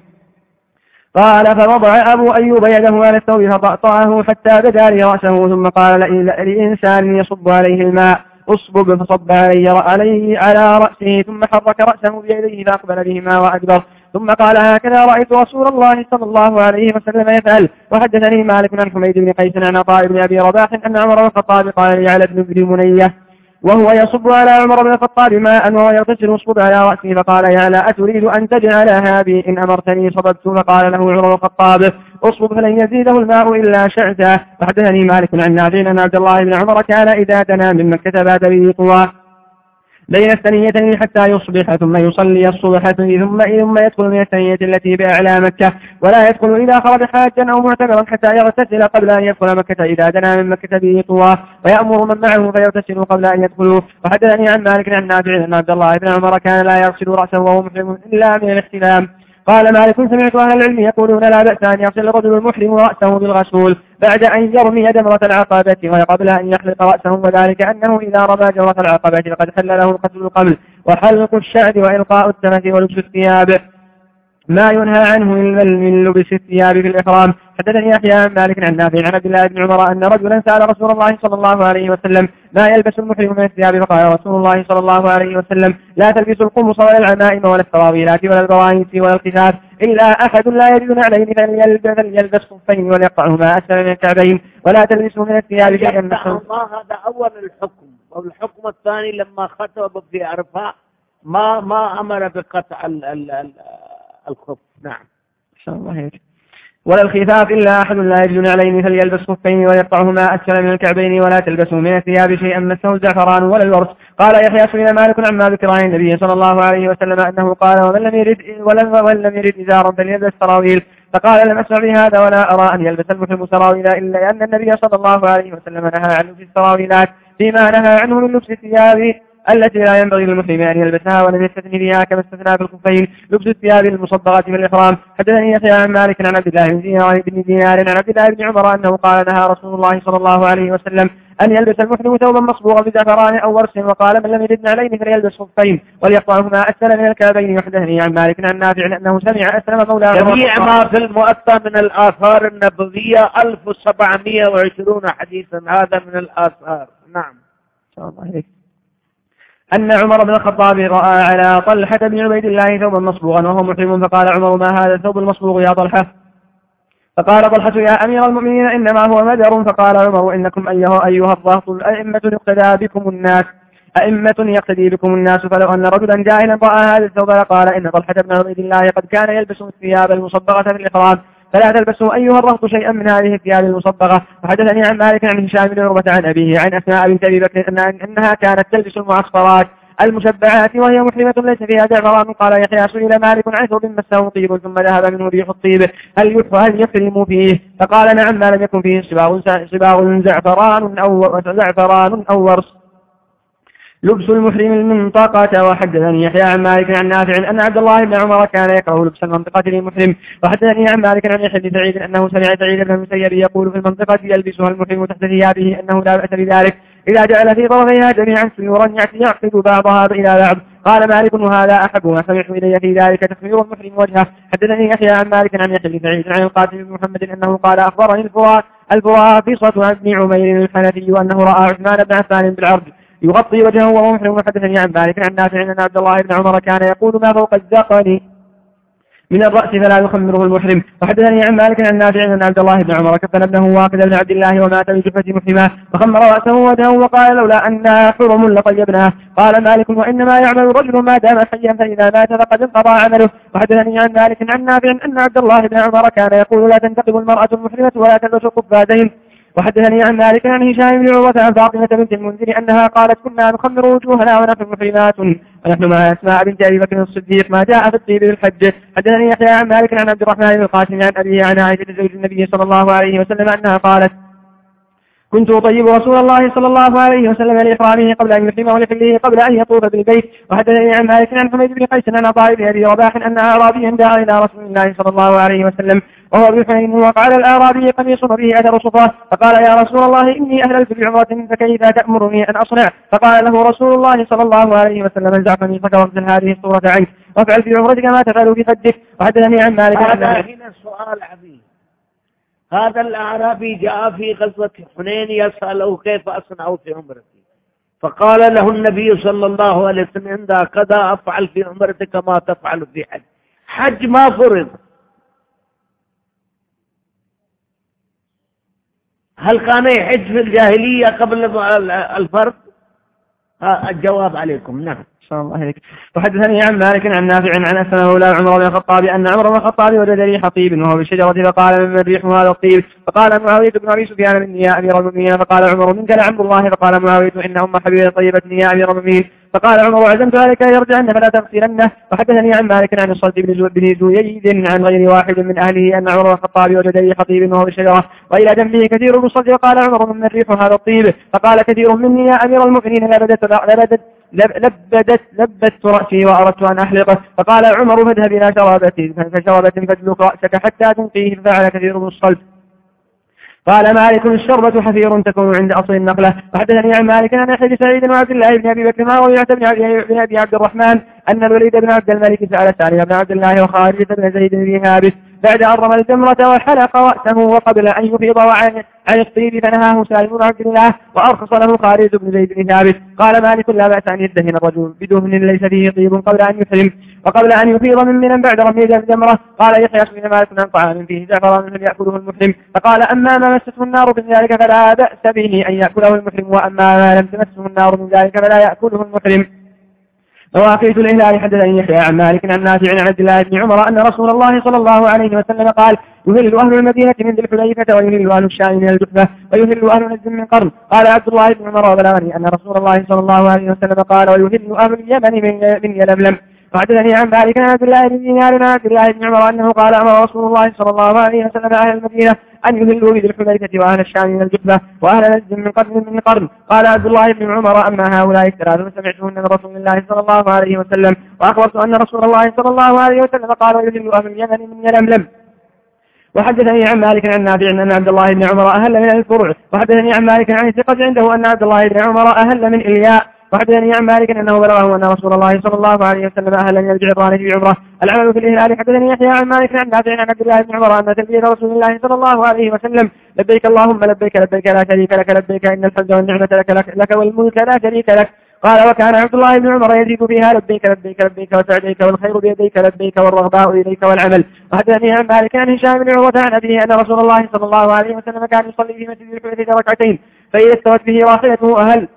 قال فوضع أبو أيوب يده على الثوب فطأطأه حتى بدا لي رأسه ثم قال لإنسان يصب عليه الماء. اصبب فصب علي عليه على رأسه ثم حرك رأسه بيديه فأقبل بهما وأدبر. ثم قال هكذا رأيت رسول الله صلى الله عليه وسلم يفعل. وحدثني مالك عن حميد بن قيس عن عطاء بن أبي رباح أن عمر بن الخطاب قال لي على ابن منية وهو يصب على عمر بن الخطاب ماء وهو يغتسل اصبب على رأسه فقال يا لا أتريد أن تجعلها بي إن أمرتني صببت. فقال له عمر بن الخطاب اصبب فلن يزيده الماء إلا شعثه فحدثني مالك عن نافع أن عبد الله بن عمر كان إذا دنا مكة بات به قوى بين الثنيتين حتى يصبح ثم يصلي الصبح ثم ثم يدخل من الثنية التي بأعلى مكة. ولا يدخل إذا خرج حاجا أو معتمرا حتى يغتسل قبل أن يدخل مكة إذا دنا من مكة به طواه ويأمر من معه فيغتسلوا قبل أن يدخلوا وحدثني عن مالك عن نافع أن عبد الله بن عمر كان لا يغسل رأسه وهو محرم إلا من الاحتلام. قال مالك سمعت أهل العلم يقولون لا بأس أن يغسل الرجل المحرم رأسه بالغسول بعد أن يرمي جمرة العقبة وقبل أن يحلق رأسه وذلك أنه إذا رمى جمرة العقبة فقد حل له القتل القبل وحلق الشعر وإلقاء التمث ولبس الثياب. ما ينهى عنه من لبس الثياب في الإحرام. حدثني يحيى عن مالك عن نافع عن عبد الله بن عمر أن رجلا سأل رسول الله صلى الله عليه وسلم ما يلبس المحرم من الثياب؟ فقال رسول الله صلى الله عليه وسلم لا تلبسوا القمص ولا العمائم ولا السراويلات ولا البوانيس ولا القفاف إلا أحد لا يجد نعلين فليلبس خفين وليقطعهما أسفل من الكعبين ولا تلبسوا من الثياب شيئا الله هذا أول الحكم. والحكم الثاني لما خطب في عرفة ما ما أمر بقطع الخف. نعم. شاء الله هيك. ولا الخفاف إلا أحد لا يجد عليه فليلبس خفين ويقطعهما أسفل من الكعبين ولا تلبسوا من الثياب شيئا مسه الزعفران ولا الورس قال يحيى سئل مالك عما ذكر عن النبي صلى الله عليه وسلم أنه قال ومن لم يرد ولم لم يرد إزارا فليلبس سراويل فقال لم أسمع بهذا ولا أرى أن يلبس المحرم سراويلا إلا أن النبي صلى الله عليه وسلم نهى عن لبس السراويلات فيما نهى عنه من لبس الثياب التي لا ينبغي للمسلم أن يلبسها ولم يستثني بها كما استثنى في الخفين لبس الثياب المصدقة في الإحرام. حدثني يحيى عن مالك عن عبد الله بن دينار بن دينار عن عبد الله بن عمر أنه قال نهى رسول الله صلى الله عليه وسلم أن يلبس المحرم ثوبا مصبوغا بزعفران أو ورس وقال من لم يجد عليه فليلبس خفين. وليقطعهما أسفل من الكعبين. وحدثني عن مالك عن نافع أنه سمع أسلم مولى جميع ما في المؤتى من الآثار النبوية 1720 حديثا. هذا من الآثار. نعم. الله عليك أن عمر بن الخطاب رأى على طلحة بن عبيد الله ثوبا مصبوغا وهو محرم فقال عمر ما هذا الثوب المصبوغ يا طلحة؟ فقال طلحة يا أمير المؤمنين إنما هو مدر فقال عمر إنكم أيها, أيها الرهط الأئمة يقتدى بكم الناس أئمة يقتدي بكم الناس فلو أن رجلا جاهلا رأى هذا الثوب لقال إن طلحة بن عبيد الله قد كان يلبس الثياب المصبغة في الإقرام فلا تلبسوا أيها الرهط شيئا من هذه الثياب المصبغة. وحدثني عن مالك عن هشام بن عروة عن أبيه عن أسماء بنت أبي بكر أنها كانت تلبس المعصفرات المشبعات وهي محرمة ليس فيها زعفران قال يحيى سئل مالك عن ثوب مسه طيب ثم ذهب منه ريح الطيب. هل هل يحرم فيه؟ فقال نعم ما لم يكن فيه صباغ زعفران أو زعفران أو ورس. لبس المحرم المنطقة وحدثني يحيى عن مالك عن نافع أن عبد الله بن عمر كان يكره لبس المنطقة للمحرم وحدثني عن مالك عن يحيى بن سعيد أنه سمع سعيد بن المسيب يقول في المنطقة يلبسها المحرم تحت ثيابه أنه لا بأس بذلك. إذا جعل في طرفيها جميعا سيورا يعقد بعضها إلى بعض. قال مالك وهذا أحب ما سمعت إلي في ذلك تخمير المحرم وجهه. حدثني يحيى عن مالك عن يحيى بن سعيد عن القاسم بن محمد أنه قال أخبرني الفرافصة عن ابن عمير الحنفي وأنه رأى عثمان بن عفان بالعرض. يغطي وجهه وهو محرم. حدثني عن مالك عن نافع أن عبد الله بن عمر كان يقول ما فوق الزقن من الرأس فلا يخمره المحرم. وحدثني عن مالك عن نافع أن عبد الله بن عمر كفن ابنه واقد بن عبد الله ومات بجفة محرمة. فخمر رأسه وجهه وقال لولا أنها حرم لطيبناه. قال مالك وإنما يعمل الرجل ما دام حيا فإذا مات فقد انقضى عمله. وحدثني عن مالك عن نافع أن عبد الله بن عمر كان يقول لا تنتقب المرأة المحرمة ولا تلبس قفازين وحدثني عن مالك عن هشام بن عروة عن فاطمة بنت المنذر أنها قالت كنا نخمر وجوهنا ونحن محرمات ونحن مع أسماء بنت أبي بكر الصديق ما جاء في الطيب بالحج. حدثني يحيى عن مالك عن عبد الرحمن بن القاسم عن أبيه عن عائشة زوج النبي صلى الله عليه وسلم أنها قالت كنت أطيب رسول الله صلى الله عليه وسلم لإحرامه قبل أن يحرمه ولحله قبل أن يطوف بالبيت. وحدثني عن مالك عن حميد بن قيس عن عطاء بن أبي رباح أن أعرابيا دعا إلى رسول الله صلى الله عليه وسلم. وهو بحنين وقع على الأعرابي قميص به أثر صفرة. فقال يا رسول الله إني أهللت بعمرة فكيف تأمرني أن أصنع؟ فقال له رسول الله صلى الله عليه وسلم انزع قميصك وامسح هذه الصورة عنك. وافعل في عمرتك ما تفعل في خدك وحدثني عن مالك هذا هنا سؤال عظيم. هذا الأعرابي جاء في غزوة حنين يسأله كيف أصنع في عمرتي. فقال له النبي صلى الله عليه وسلم عند كذا أفعل في عمرتك ما تفعل في حج. حج ما فرض. هل كان يحج في الجاهلية قبل الفرض؟ الجواب عليكم. نعم. شاء الله عليك. وحدثني عن مالك عن نافع عن أسلم مولى عمر بن الخطاب أن عمر بن الخطاب وجد ريح طيب وهو بالشجرة فقال من ريح هذا الطيب؟ فقال معاوية بن أبي سفيان مني يا أمير المؤمنين فقال عمر منك لعمر الله؟ فقال معاوية إن أم حبيبة طيبة يا أمير المؤمنين فقال عمر عزمت عليك يرجعن فلا تغسلنه وحدثني عن مالك عن الصلت بن زويد عن غير واحد من أهله أن عمر بن الخطاب وجد ريح طيب وهو بالشجرة. وإلى جنبه كثير من الصلت. وقال عمر من الريح هذا الطيب؟ فقال كثير مني يا أمير المؤمنين. لبدت لبدت لبدت لبت رأسي وأردت أن أحلقه فقال عمر فاذهب إلى شرابة فشربة فادلك رأسك حتى تنقيه ففعل كثير من الصلب. قال مالك الشربة حفير تكون عند أصل النقلة. وحدثني عن مالك أن أحد سعيد وعبد الله بن أبي بكر ويعت بن أبي عبد الرحمن أن الوليد بن عبد الملك سأل سالم بن عبد الله وخارجة بن زيد بن هابس بعد أن رمى الجمرة وحلق رأسه وقبل أن يفيض عن الطيب فنهاه سالم بن عبد الله وأرخص له خالد بن زيد بن ثابت. قال مالك لا بأس أن يدهن الرجل بدهن ليس فيه طيب قبل أن يحرم وقبل أن يفيض من من بعد رمي الجمرة. قال يحيى سئل مالك عن طعام فيه زعفران فليأكله المحرم. فقال أما ما مسته النار من ذلك فلا بأس به أن يأكله المحرم وأما ما لم تمسه النار من ذلك فلا يأكله المحرم. مواقيت الإهلال حدثني يحيى عن مالك عن نافع عن عبد الله بن عمر أن رسول الله صلى الله عليه وسلم قال يهل أهل المدينة من ذي الحليفة ويهل أهل الشام من الجحفة ويهل أهل نجد من قرن قال عبد الله بن عمر وبلغني أن رسول الله صلى الله عليه وسلم قال ويهل أهل اليمن من يلملم وحدثني عن مالك عن عبد الله بن دينار عن عبد الله بن عمر أنه قال أمر رسول الله صلى الله عليه وسلم أهل المدينة أن يهلوا بذي الحليفة وأهل الشام من الجحفة وأهل نجد من قرن من قرن. قال عبد الله بن عمر أما هؤلاء الثلاثة سمعتهن من رسول الله صلى الله عليه وسلم. وأخبرت أن رسول الله صلى الله عليه وسلم قال ويهل أهل اليمن من يلملم. وحدثني عن مالك عن نافع أن عبد الله بن عمر أهل من الفروع. وحدثني عن مالك عن الثقة عنده أن عبد الله بن عمر أهل من إلياء. وحدثني عن مالك أنه بلغه أن رسول الله صلى الله عليه وسلم أهل من الجعران في عمرة. العمل في الهلال حدثني يحيى عن مالك عن نافع عن عبد الله بن عمر أن تلبية رسول الله صلى الله عليه وسلم لبيك اللهم لبيك لبيك لا شريك لك لبيك إن الحمد والنعمة لك لك, لك والملك لا شريك لك. قال وكان عبد الله بن عمر يزيد فيها لبيك لبيك لبيك وسعديك والخير بيديك لبيك والرغباء إليك والعمل. وحدثني عن مالك عن هشام بن عروة عن أبيه أن رسول الله صلى الله عليه وسلم كان يصلي في مسجد الحديث ركعتين فإذا استوت به راحلته أهل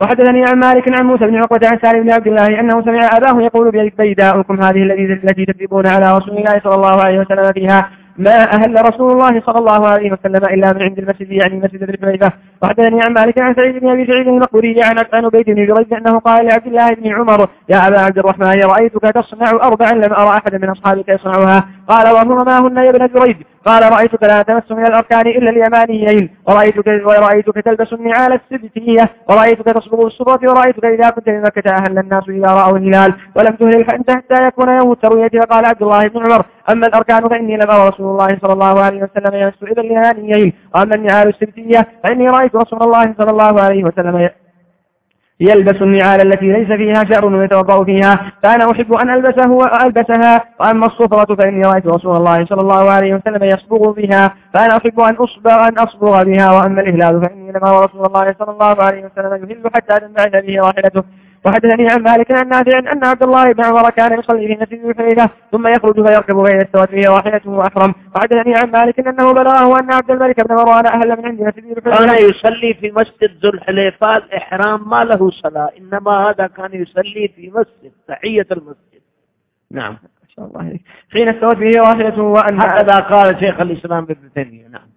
وحدثني عن مالك عن موسى بن عقبة عن سالم بن عبد الله أنه سمع أباه يقول بيداؤكم هذه التي تكذبون على رسول الله صلى الله عليه وسلم فيها ما أهل رسول الله صلى الله عليه وسلم إلا من عند المسجد يعني مسجد ذي وحدثني عن مالك عن سعيد بن أبي سعيد المقبوري عن عن بيت بن جريج أنه قال لعبد الله بن عمر يا أبا عبد الرحمن رأيتك تصنع أربعا لم أرى أحدا من أصحابك يصنعها؟ قال وهما ما هن يا ابن جريج؟ قال رأيتك لا تمس من الأركان إلا اليمانيين ورأيتك, ورأيتك تلبس النعال السبتية. ورأيتك تصبغ الصبرة ورأيتك إذا كنت بمكة أهل الناس إذا رأوا الهلال. ولم تهل الحنت حتى يكون يوم التروية فقال عبد الله بن عمر أما الأركان فإني لم أرى رسول الله صلى الله عليه وسلم يمس إلى اليمانيين وأما النعال السبتية فإني رأيت رسول الله صلى الله عليه وسلم يلبس النعال التي ليس فيها شعر ويتوضأ فيها. فأنا أحب أن ألبسه وألبسها وأما الصفرة فإني رأيت رسول الله صلى الله عليه وسلم يصبغ بها. فأنا أحب أن أصبغ أن أصبغ بها. وأما الإهلال فإني لما رسول الله صلى الله عليه وسلم يهل حتى تنبعث به راحلته. وحدثني عن مالك عن نافع أن عبد الله بن عمر كان يصلي في مسجد الحديثة ثم يخرج فيركب فإذا استوت به راحلته أحرم وحدثني عن مالك أنه بلغه أن عبد الملك بن مروان أهل من عند مسجد الحديثة كان يصلي في مسجد ذو الحليفة الإحرام ما له صلاة إنما هذا كان يصلي في مسجد تحية المسجد. نعم. شاء الله حين استوت به راحلته وأن هكذا قال شيخ الإسلام ابن تيمية نعم.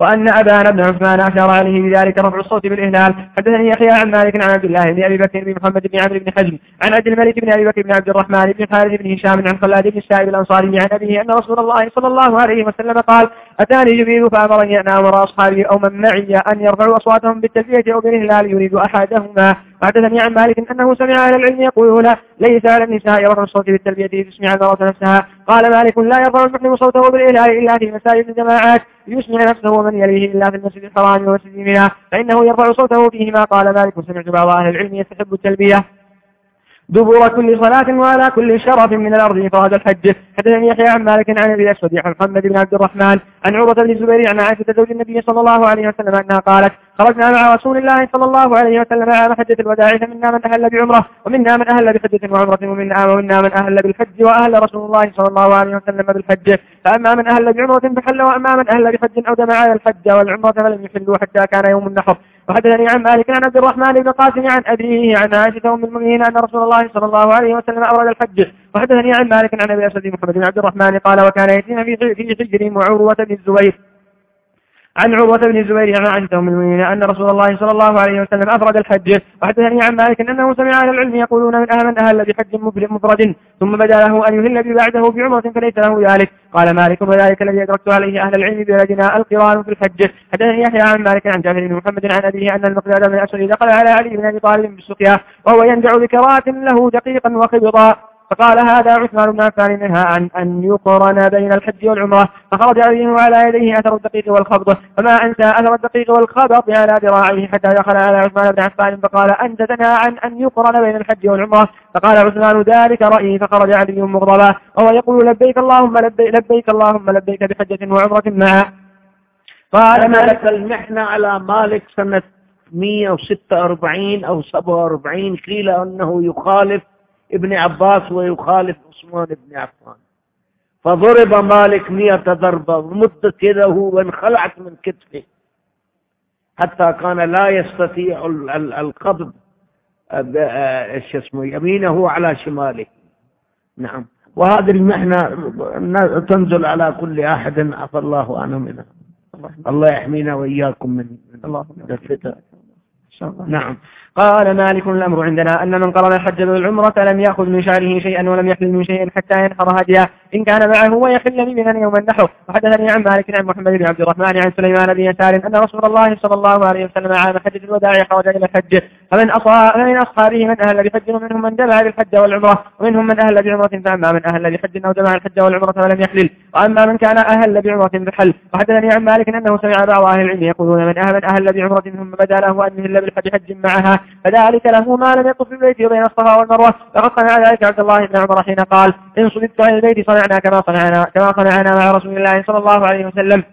وأن أبان بن عثمان أشار عليه بذلك رفع الصوت بالإهلال. حدثني يحيى عن مالك عن عبد الله بن أبي بكر بن محمد بن عمرو بن حزم عن عبد الملك بن أبي بكر بن عبد الرحمن بن خالد بن هشام عن خلاد بن السائب الأنصاري عن أبيه أن رسول الله صلى الله عليه وسلم قال أتاني جبريل فأمرني أن أمر أصحابي أو من معي أن يرفعوا أصواتهم بالتلبية أو بالإهلال يريد أحدهما وحدثني عن مالك أنه سمع أهل العلم يقولون ليس على النساء رفع الصوت بالتلبية لتسمع المرأة نفسها. قال مالك لا يرفع المحرم صوته بالإهلال إلا في مساجد الجماعات. يسمع نفسه ومن يليه إلا في المسجد الحرام ومسجد منها فإنه يرفع صوته فيهما. قال مالك سمعت بعض أهل العلم يستحب التلبية. دبور كل صلاة وعلى كل شرف من الأرض إفراد الحج. حدثني يحيى عن مالك عن أبي الأسود عن محمد بن عبد الرحمن عن عروة بن الزبير عن عائشة زوج النبي صلى الله عليه وسلم أنها قالت خرجنا مع رسول الله صلى الله عليه وسلم عام حجة الوداع فمنا من أهل بعمرة ومنا من أهل بحجة وعمرة ومنا ومنا من أهل بالحج وأهل رسول الله صلى الله عليه وسلم بالحج. فأما من أهل بعمرة فحل وأما من أهل بحج أو دمع على الحج والعمرة فلم يحلوا حتى كان يوم النحر. وحدثني عن مالك عن عبد الرحمن بن قاسم عن أبيه عن عائشة أم المؤمنين أن رسول الله صلى الله عليه وسلم أورد الحج. وحدثني عن مالك عن أبي أسد محمد بن عبد الرحمن قال وكان يتيم في حجر وعروة بن الزبير. عن عروة بن الزبير عن عائشة المؤمنين أن رسول الله صلى الله عليه وسلم أفرد الحج وحدثني عن مالك أنه سمع أهل العلم يقولون من أهل أهل بحج مفرد ثم بدا له أن يهل بعده بعمرة فليس له ذلك. قال مالك وذلك الذي أدركت عليه أهل العلم بلدنا القران في الحج. حدثني يحيى عن مالك عن جابر بن محمد عن أبيه أن المقداد بن الأسود دخل على علي بن أبي طالب بالسقيا وهو ينجع بكرات له دقيقا وخبطا. فقال هذا عثمان بن عفان منها عن أن يقرن بين الحج والعمرة. فخرج عليه وعلى يديه أثر الدقيق والخبط فما أنسى أثر الدقيق والخبط على ذراعيه حتى دخل على عثمان بن عفان فقال أنت تنهى عن أن يقرن بين الحج والعمرة. فقال عثمان ذلك رأيي. فخرج علي مغضبا. وهو يقول لبيك اللهم لبيك, لبيك اللهم لبيك بحجة وعمرة معا. قال مالك المحنة على مالك سنة 146 أو 47 قيل أنه يخالف ابن عباس ويخالف عثمان بن عفان. فضرب مالك مئة ضربة ومدت يده وانخلعت من كتفه. حتى كان لا يستطيع القبض إيش اسمه يمينه على شماله. نعم. وهذه المحنة تنزل على كل أحد. عفى الله عنه منها الله يحمينا وإياكم من الفتن. نعم. قال مالك الأمر عندنا أن من قرن الحج بالعمرة لم يأخذ من شعره شيئا ولم يحل من شيء حتى ينحر هديا. إن كان معه ويحل من يوم النحر. وحدثني عن مالك عن محمد بن عبد الرحمن عن سليمان بن يسار أن رسول الله صلى الله عليه وسلم عام حجة الوداع خرج إلى الحج. فمن فمن أصحابه من أهل بحج ومنهم من جمع بالحج والعمرة. ومنهم من أهل بعمرة فأما من أهل بحج أو جمع الحج والعمرة فلم يحلل. وأما من كان أهل بعمرة بحل. وحدثني عن مالك أنه سمع بعض أهل العلم يقولون من أهل من أهل بعمرة ثم بدأ له أن يهل بالحج حج معها. فذلك له ما لم يطف بالبيت وبين الصفا والمروة. فقد صنع ذلك عبد الله بن عمر حين قال إن صددت عن البيت صنعنا كما صنعنا كما صنعنا مع رسول الله صلى الله عليه وسلم.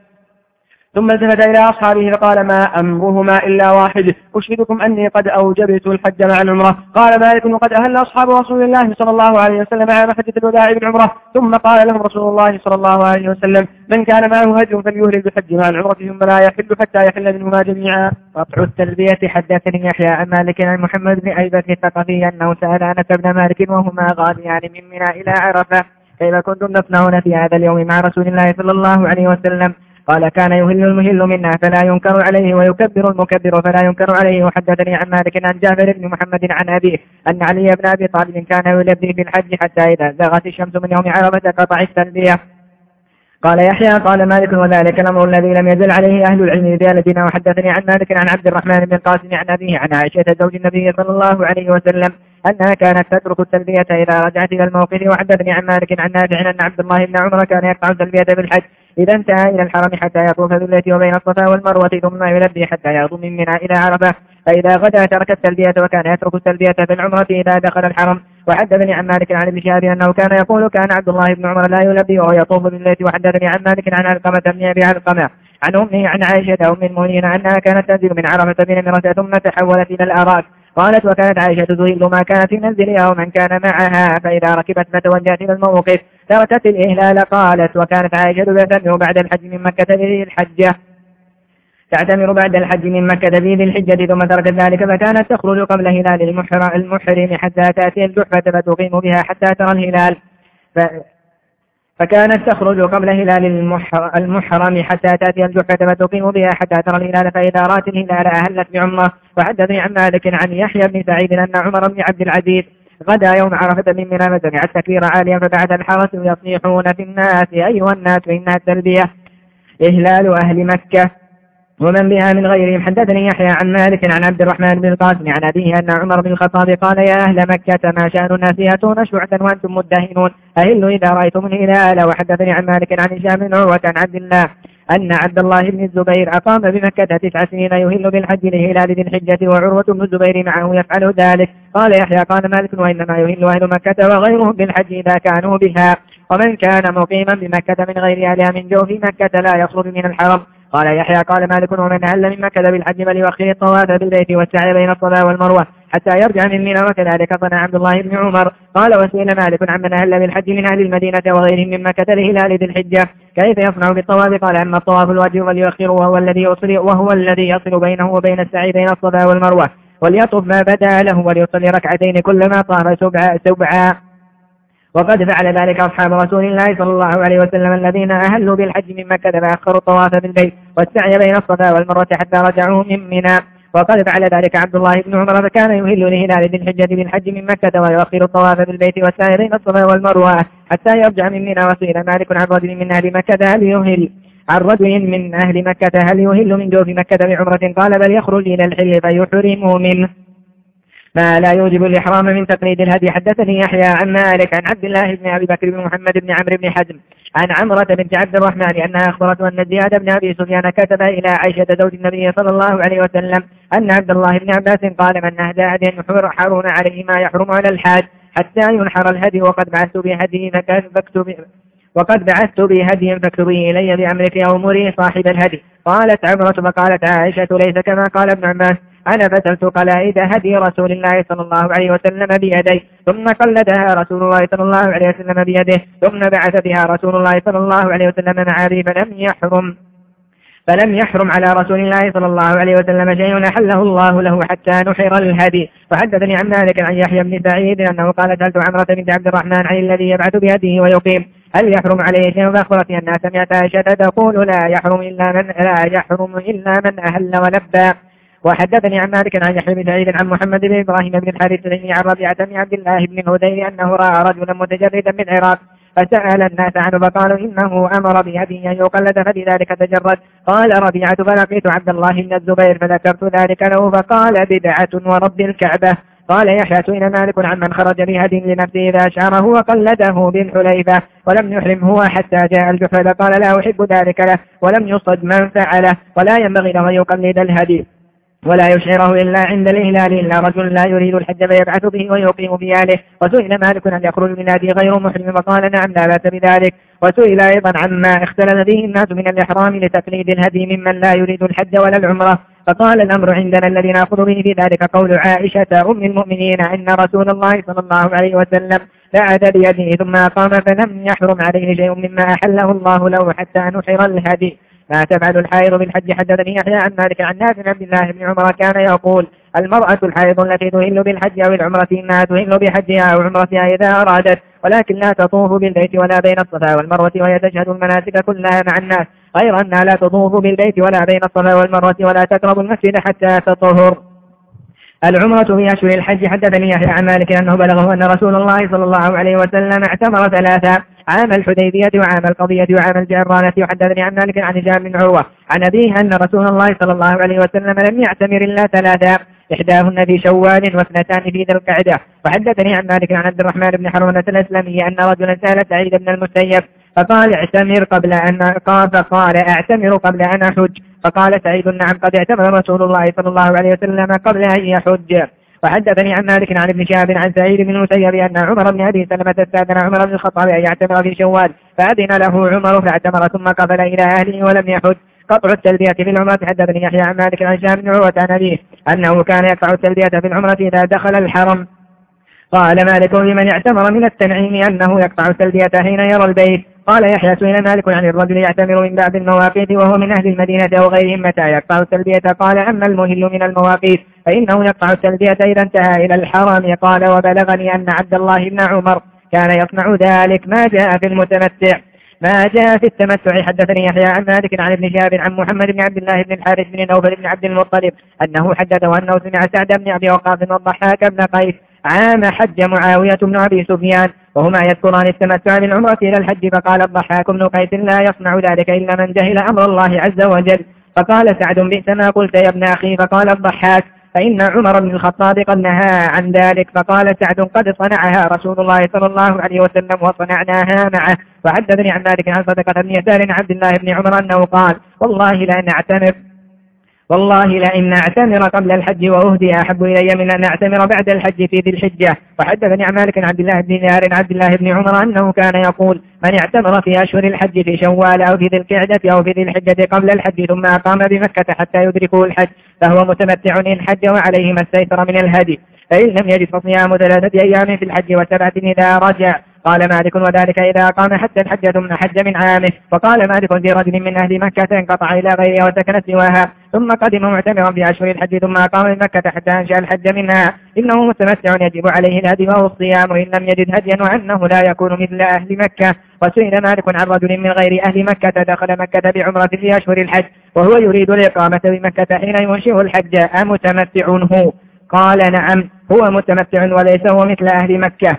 ثم التفت إلى أصحابه فقال ما أمرهما إلا واحد. أشهدكم أني قد أوجبت الحج مع العمرة. قال مالك وقد أهل أصحاب رسول الله صلى الله عليه وسلم عام حجة الوداع بالعمرة. ثم قال لهم رسول الله صلى الله عليه وسلم من كان معه هدي فليهرب بالحج مع العمرة ثم لا يحل حتى يحل منهما جميعا. قطع التلبية حدثني يحيى عن مالك عن محمد بن أيبة الثقفي أنه سأل أنس بن مالك وهما غاديان من منى إلى عرفة كيف كنتم تصنعون في هذا اليوم مع رسول الله صلى الله عليه وسلم؟ قال كان يهل المهل منا فلا ينكر عليه ويكبر المكبر فلا ينكر عليه. وحدثني عن مالك عن جابر بن محمد عن أبيه أن علي بن أبي طالب كان يلبي في الحج حتى إذا زاغت الشمس من يوم عرفة قطع التلبية قال يحيى قال مالك وذلك الأمر الذي لم يزل عليه أهل العلم ببلدنا وحدثني عن مالك عن عبد الرحمن بن القاسم عن أبيه عن عائشة زوج النبي صلى الله عليه وسلم أنها كانت تترك التلبية إذا رجعت إلى الموقف. وحدثني عن مالك عن نافع أن عبد الله بن عمر كان يقطع التلبية بالحج. إذا انتهى إلى الحرم حتى يطوف بالبيت وبين الصفا والمروة ثم يلبي حتى يغضو من منى إلى عرفة. فإذا غدا ترك التلبية وكان يترك التلبية في العمرة إذا دخل الحرم. وحدثني عن مالك عن ابن شهاب أنه كان يقول كان عبد الله بن عمر لا يلبي وهو يطوف بالبيت. وحدثني عن مالك عن علقمة بن أبي علقمة عن أمه عن عائشة أم المؤمنين أنها كانت تنزل من عرفة بن مرة ثم تحولت إلى الأراك. قالت وكانت عائشة تهل ما كانت تنزل أو من كان معها فإذا ركبت فتوجهت إلى الموقف. تركت الإهلال قالت وكانت عائشة تعتمر بعد الحج من مكة في الحجة. تعتمر بعد الحج من مكة ذي الحجة ثم تركت ذلك فكانت تخرج قبل هلال المحرم حتى تأتي الجحفة فتقيم بها حتى ترى الهلال. فكانت تخرج قبل هلال المحرم حتى تأتي الجحفة فتقيم بها حتى ترى الهلال فإذا رأت الهلال أهلت بعمرة. وحدثني عن مالك عن يحيى بن سعيد أن عمر بن عبد العزيز غدا يوم عرفة من منى فسمع التكبير عاليا فبعد الحرس يصيحون في الناس أيها الناس إنها التلبية إهلال أهل مكة. ومن بها من غيرهم حدثني يحيى عن مالك عن عبد الرحمن بن القاسم عن أبيه أن عمر بن الخطاب قال يا أهل مكة ما شأن الناس يأتون شعثا وأنتم مدهنون؟ أهلوا إذا رأيتم الهلال. وحدثني عن مالك عن هشام بن عروة عن عبد الله أن عبد الله بن الزبير أقام بمكة تسع سنين يهل بالحج لهلال ذي الحجة وعروة بن الزبير معه يفعل ذلك. قال يحيى قال مالك وإنما يهل أهل مكة وغيرهم بالحج إذا كانوا بها. ومن كان مقيما بمكة من غير أهلها من جوف مكة لا يخرج من الحرم. قال يحيى قال مالك ومن هل من مكة بالحج فليؤخر الطواف بالبيت والسعي بين الصلاة والمروة. حتى يرجع من منى وكذلك صنع عبد الله بن عمر. قال وسئل مالك عمن أهل بالحج من أهل المدينة وغيرهم من مكة لهلال ذي الحجة. كيف يصنع بالطواف؟ قال أما الطواف الواجب فليؤخر وهو الذي يصل وهو الذي يصل بينه وبين السعي بين الصلاة والمروة. وليطف ما بدا له وليصلي ركعتين كلما طاف سبعا سبعا. وقد فعل ذلك أصحاب رسول الله صلى الله عليه وسلم الذين أهلوا بالحج من مكة فأخروا الطواف بالبيت والسعي بين الصفا والمروة حتى رجعوا من منى وقد فعل ذلك عبد الله بن عمر فكان يهل لهلال ذي الحجة بالحج من مكة ويؤخر الطواف بالبيت والسعي بين الصفا والمروة حتى يرجع من منى وسئل مالك عن رجل من أهل مكة هل يهل؟ عن رجل من أهل مكة هل يهل من جوف مكة بعمرة؟ قال بل يخرج إلى الحل فيحرم منه. ما لا يوجب الإحرام من تقليد الهدي. حدثني يحيى عن مالك عن عبد الله بن أبي بكر بن محمد بن عمرو بن حزم عن عمرة بنت عبد الرحمن أنها أخبرته أن زياد بن أبي سفيان كتب إلى عائشة زوج النبي صلى الله عليه وسلم أن عبد الله بن عباس قال من أهدى هديا يحرون عليه ما يحرم على الحاج حتى ينحر الهدي وقد بعثت بهدي فاكتب وقد بعثت بهدي فاكتبي إلي بأمرك أو مري صاحب الهدي. قالت عمرة فقالت عائشة ليس كما قال ابن عباس أنا فتلت قلائد هدي رسول الله صلى الله عليه وسلم بيدي ثم قلدها رسول الله صلى الله عليه وسلم بيده ثم بعث بها رسول الله صلى الله عليه وسلم مع أبي فلم يحرم. فلم يحرم على رسول الله صلى الله عليه وسلم شيء أحله الله له حتى نحر الهدي. وحدثني عن مالك عن يحيى بن سعيد أنه قال سألت عمرة بنت عبد الرحمن عن الذي يبعث بهديه ويقيم. هل يحرم عليه شيء؟ فأخبرتني أنها سمعت عائشة تقول لا يحرم إلا من لا يحرم إلا من أهل ولبى وحدثني عن مالك عن يحيى بن سعيد عن محمد بن إبراهيم بن الحارث عن ربيعة بن عبد الله بن الهذيل أنه رأى رجلا متجردا من العراق. فسأل الناس عنه فقالوا إنه أمر بهدي أن يقلد فلذلك تجرد. قال ربيعة فلقيت عبد الله بن الزبير فذكرت ذلك له فقال بدعة ورب الكعبة. قال يحيى سئل مالك عمن خرج بهدي لنفسه إذا أشعره وقلده بالحليفة ولم يحرم هو حتى جاء الجحر قال لا أحب ذلك له ولم يصد من فعله. ولا ينبغي له أن يقلد الهدي. ولا يشعره إلا عند الإهلال إلا رجل لا يريد الحج فيبعث به ويقيم بياله. وسئل مالك أن يخرج من نادي غير محرم فقال نعم لا بأس بذلك. وسئل أيضا عما اختلف به الناس من الإحرام لتقليد الهدي ممن لا يريد الحج ولا العمرة. فقال الأمر عندنا الذي نأخذ به في ذلك قول عائشة أم المؤمنين أن رسول الله صلى الله عليه وسلم لعد بيده ثم أقام فلم يحرم عليه شيء مما أحله الله له حتى نحر الهدي. ما تفعل الحائض بالحج حدثني يحيى عن مالك عن نافع عبد الله بن عمر كان يقول المرأة الحائض التي تهل بالحج أو العمرة إنها تهل بحجها أو عمرتها إذا أرادت ولكن لا تطوف بالبيت ولا بين الصفا والمروة وهي تشهد المناسك كلها مع الناس غير أنها لا تطوف بالبيت ولا بين الصفا والمروة ولا تقرب المسجد حتى تطهر. العمرة في أشهر الحج حدثني يحيى عن مالك أنه بلغه أن رسول الله صلى الله عليه وسلم اعتمر ثلاثا عام الحديبية وعام القضية وعام الجرانة. وحدثني عن مالك عن هشام بن عروة عن أبيه أن رسول الله صلى الله عليه وسلم لم يعتمر إلا ثلاثا إحداهن في شوال واثنتان في ذي القعدة. وحدثني عن مالك عن عبد الرحمن بن حرونة الأسلمي أن رجلا سأل سعيد بن المسيب فقال اعتمر قبل أن قال فقال اعتمر قبل أن أحج. فقال سعيد نعم قد اعتمر رسول الله صلى الله عليه وسلم قبل أن يحج. وحدثني عن مالك عن ابن شهاب عن سعيد بن المسيب أن عمر بن أبي سلمة استأذن عمر بن الخطاب أن يعتمر في شوال فأذن له عمر فاعتمر ثم قبل إلى أهله ولم يحج. قطع التلبية في العمرة. حدثني يحيى عن مالك عن هشام بن عروة عن أبيه أنه كان يقطع التلبية في العمرة إذا دخل الحرم. قال مالك لمن اعتمر من التنعيم أنه يقطع التلبية حين يرى البيت. قال يحيى سئل مالك عن الرجل يعتمر من بعض المواقيت وهو من أهل المدينة أو غيرهم متى يقطع التلبية؟ قال أما المهل من المواقيت. فإنه يقطع التلبية إذا انتهى إلى الحرم. قال وبلغني أن عبد الله بن عمر كان يصنع ذلك. ما جاء في المتمتع؟ ما جاء في التمتع. حدثني يحيى عن مالك عن ابن شهاب عن محمد بن عبد الله بن الحارث بن نوفل بن عبد المطلب أنه حدثه أنه سمع سعد بن أبي وقاص والضحاك بن قيس عام حج معاوية بن أبي سفيان وهما يذكران التمتع بالعمرة إلى الحج. فقال الضحاك بن قيس لا يصنع ذلك إلا من جهل أمر الله عز وجل. فقال سعد بئس ما قلت يا ابن أخي. فقال الضحاك فإن عمر بن الخطاب قد نهى عن ذلك فقال سعد قد صنعها رسول الله صلى الله عليه وسلم وصنعناها معه. وحدثني عن ذلك عن صدقة بن يسار عبد الله بن عمر أنه قال والله لأن أعتمر والله لئن أعتمر قبل الحج وأهدي أحب إلي من أن أعتمر بعد الحج في ذي الحجة. وحدثني عن مالك عبد الله بن دينار عبد الله بن عمر أنه كان يقول من اعتمر في أشهر الحج في شوال أو في ذي القعدة أو في ذي الحجة قبل الحج ثم أقام بمكة حتى يدركه الحج. فهو متمتع إن حج وعليه ما استيسر من الهدي. فإن لم يجد فصيام ثلاثة أيام في الحج وسبعة إذا رجع. قال مالك وذلك إذا قام حتى الحج ثم حج من عامه. وقال مالك في رجل من أهل مكة انقطع إلى غيرها وسكنت سواها. ثم قدم معتمرا في أشهر الحج ثم أقام بمكة حتى أنشأ الحج منها. إنه متمتع يجب عليه الهدي وهو الصيام إن لم يجد هديا وأنه لا يكون مثل أهل مكة. وسئل مالك عن رجل من غير أهل مكة دخل مكة بعمرة في أشهر الحج وهو يريد الإقامة بمكة حين ينشئ الحج. أمتمتع هو قال نعم هو متمتع وليس هو مثل أهل مكة.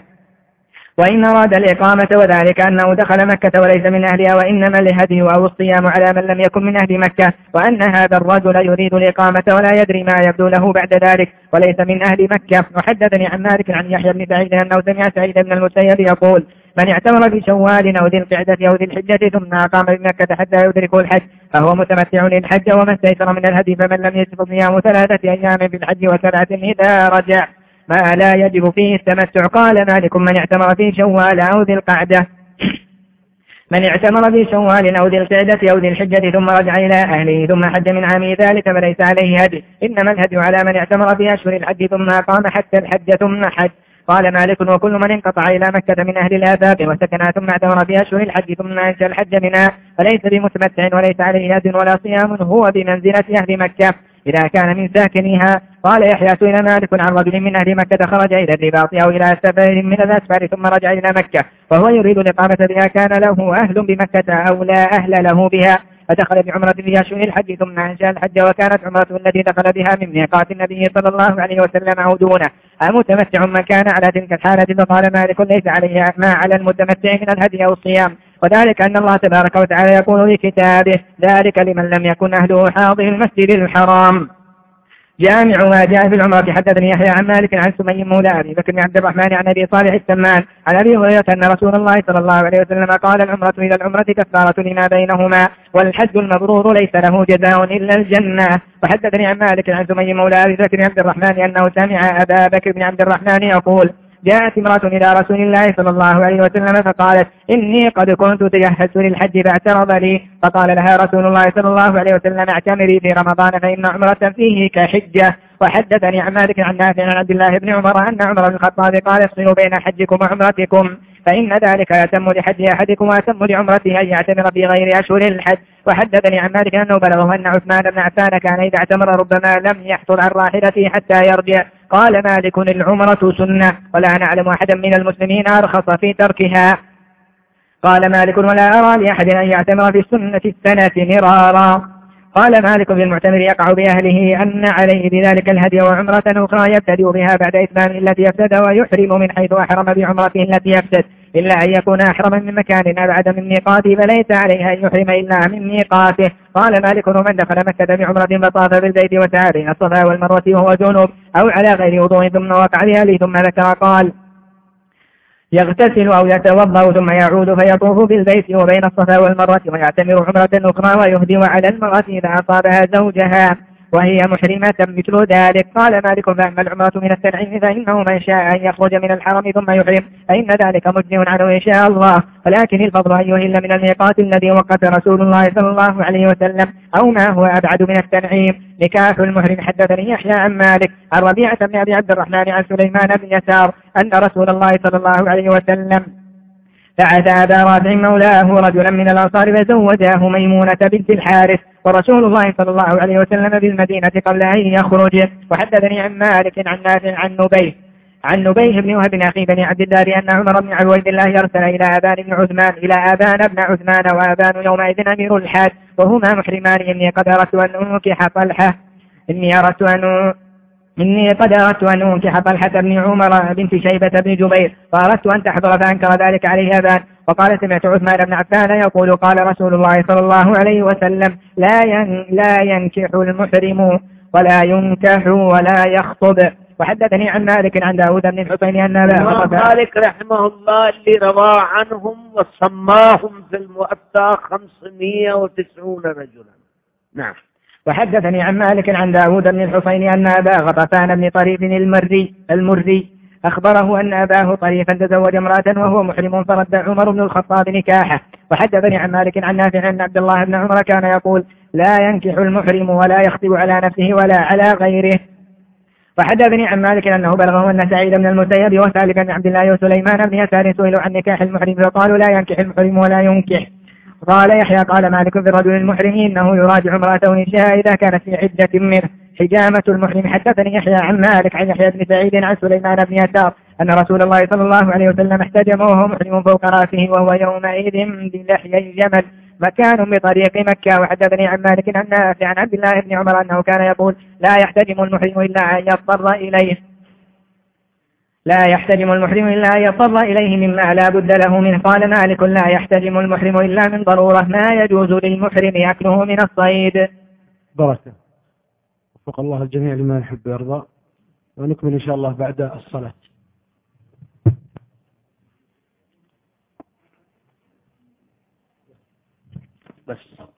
وإن أراد الإقامة وذلك أنه دخل مكة وليس من أهلها وإنما الهدي أو الصيام على من لم يكن من أهل مكة وأن هذا الرجل يريد الإقامة ولا يدري ما يبدو له بعد ذلك وليس من أهل مكة. وحدثني عن مالك عن يحيى بن سعيد أنه سمع سعيد بن المسيب يقول من اعتمر في شوال أو ذي القعدة أو ذي الحجة ثم أقام بمكة حتى يدركه الحج فهو متمتع للحج ومن استيسر من الهدي فمن لم يجب صيام ثلاثة أيام في الحج وسبعة إذا رجع. ما لا يجب فيه التمتع. قال مالك من اعتمر في شوال أو ذي القعدة. من اعتمر في شوال أو ذي القعدة أو ذي الحجة ثم رجع إلى أهله ثم حج من عام ذلك فليس عليه هدي. إنما الهدي على من اعتمر في أشهر الحج ثم أقام حتى الحج ثم حج. قال مالك وكل من انقطع إلى مكة من أهل الآفاق وسكنها ثم اعتمر في أشهر الحج ثم أنشى الحج منها فليس بمتمتع وليس عليه هد ولا صيام هو بمنزلة أهل مكة. إذا كان من ساكنها قال يحيى سئل مالك عن رجل من أهل مكة خرج إلى الرباط أو إلى سفر من الأسفار ثم رجع إلى مكة وهو يريد الإقامة بها. كان له أهل بمكة أو لا أهل له بها. فدخل بعمرة في أشهر الحج ثم أنشأ الحج وكانت عمرته التي دخل بها من ميقات النبي صلى الله عليه وسلم أو دونه. أمتمتع من كان على تلك الحالة فقال مالك ليس عليه ما على المتمتع من الهدي أو الصيام. وذلك أن الله تبارك وتعالى يقول في كتابه ذلك لمن لم يكن أهله حاضر المسجد الحرام. جامع ما جاء في العمرة. حدثني يحيى عن مالك عن سمي مولى أبي بكر بن عبد الرحمن عن أبي صالح السمان عن أبي هريرة أن رسول الله صلى الله عليه وسلم قال العمرة إلى العمرة كفارة لما بينهما والحج المبرور ليس له جزاء إلا الجنة. وحدثني عن مالك عن سمي مولى أبي بكر بن عبد الرحمن أنه سمع أبا بكر بن عبد الرحمن يقول جاءت امرأة إلى رسول الله صلى الله عليه وسلم فقالت إني قد كنت تجهزت للحج فاعترض لي. فقال لها رسول الله صلى الله عليه وسلم اعتمري في رمضان فإن عمرة فيه كحجة. وحدثني عن مالك عن نافع عن عبد الله بن عمر أن عمر بن الخطاب قال افصلوا بين حجكم وعمرتكم فإن ذلك يتم لحج أحدكم ويتم لعمرته أن يعتمر في غير أشهر الحج. وحدثني عن مالك أنه بلغه أن عثمان بن عفان كان إذا اعتمر ربما لم يحصل عن راحلته حتى يرجع. قال مالك العمرة سنة ولا نعلم أحدا من المسلمين أرخص في تركها. قال مالك ولا أرى لأحد أن يعتمر في السنة السنة مرارا. قال مالك في المعتمر يقع بأهله أن عليه بذلك الهدي وعمرة أخرى يبتدئ بها بعد إتمام التي يفسد ويحرم من حيث أحرم بعمرته التي يفسد إلا أن يكون أحرم من مكان أبعد من ميقاته فليس عليه أن يحرم إلا من ميقاته. قال مالك ومن دخل مكة بعمرة فطاف بالبيت وسعى بين الصفا والمروة وهو جنوب أو على غير وضوء ثم وقع بأهله ثم ذكر قال يغتسل أو يتوضأ ثم يعود فيطوف بالبيت وبين الصفا والمروة ويعتمر عمرة أخرى ويهدي على المرأة إذا أصابها زوجها. وهي محرمة مثل ذلك. قال مالك فأما العمرة من التنعيم فإنه من شاء أن يخرج من الحرم ثم يحرم فإن ذلك مجزئ عنه إن شاء الله. ولكن الفضل أن يهل من الميقات الذي وقت رسول الله صلى الله عليه وسلم أو ما هو أبعد من التنعيم نكاح المحرم حدثني يحيى عن مالك عن ربيعة بن عبد الرحمن عن سليمان بن يسار أن رسول الله صلى الله عليه وسلم بعث أبا رافع مولاه رجلا من الأنصار فزوجاه ميمونة بنت الحارث ورسول الله صلى الله عليه وسلم بالمدينة قبل أن يخرج. وحدثني عن مالك عن نافع عن نبيه. عن نبيه بن وهب أخي بن عبد الله أن عمر بن عبيد الله أرسل إلى أبان بن عثمان إلى أبان بن عثمان وأبان يومئذ أمير الحاج. وهما محرمان إني قد أردت أن أنكح طلحة. إني أردت أن إني قد أردت أن أنكح طلحة بن عمر بنت شيبة بن جبير فأردت أن تحضر فأنكر ذلك عليه أبان وقال سمعت عثمان بن عفان يقول قال رسول الله صلى الله عليه وسلم لا لا ينكح المحرم ولا ينكح ولا يخطب. وحدثني عن مالك عن داود بن الحسين أن مالك رحمه الله اللي روى عنهم وسماهم في المؤتى 590 رجلا. نعم. وحدثني عن مالك عن داود بن الحسين أن أبا غطفان بن طريف المري المري أخبره أن أباه طريفا تزوج امرأة وهو محرم فرد عمر بن الخطاب نكاحه. وحدثني عن مالك عن نافع أن عبد الله بن عمر كان يقول لا ينكح المحرم ولا يخطب على نفسه ولا على غيره. وحدثني عن مالك أنه بلغه أن سعيد بن المسيب وثالثا بن عبد الله وسليمان بن يسار سئلوا عن نكاح المحرم فقالوا لا ينكح المحرم ولا ينكح. قال يحيى قال مالك في الرجل المحرم إنه يراجع امرأته إن شاء إذا كانت في عدة منه. حجامة المحرم حدثني يحيى عن مالك عن يحيى بن سعيد عن سليمان بن يسار أن رسول الله صلى الله عليه وسلم احتجم وهو محرم فوق رأسه وهو يومئذ بلحي الجمل. مكان بطريق مكة. وحدثني عن مالك عن نافع عن عبد الله بن عمر أنه كان يقول لا يحتجم المحرم إلا أن يضطر إليه. لا يحتجم المحرم إلا أن يضطر إليه مما لا بد له منه. قال مالك لا يحتجم المحرم إلا من ضرورة. ما يجوز للمحرم أكله من الصيد؟ بركة وفق الله الجميع لما يحب ويرضى. ونكمل إن شاء الله بعد الصلاة. بس.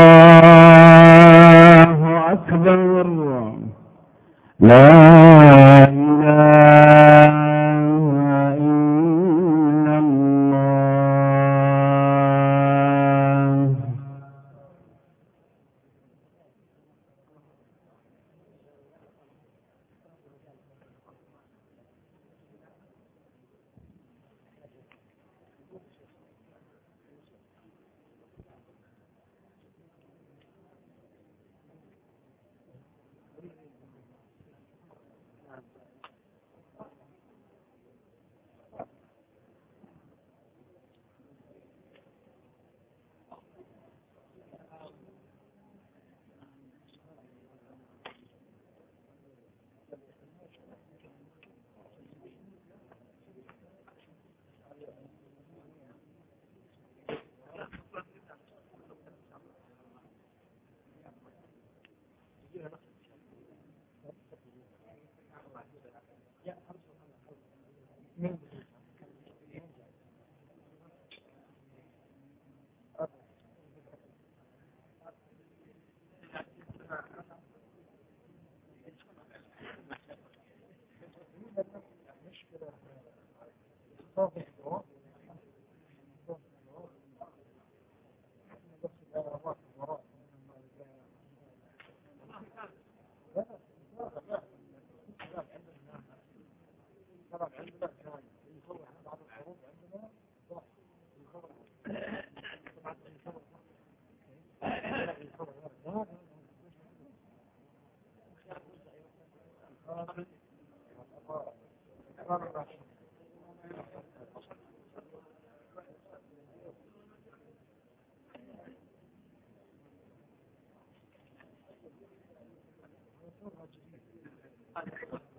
الزمر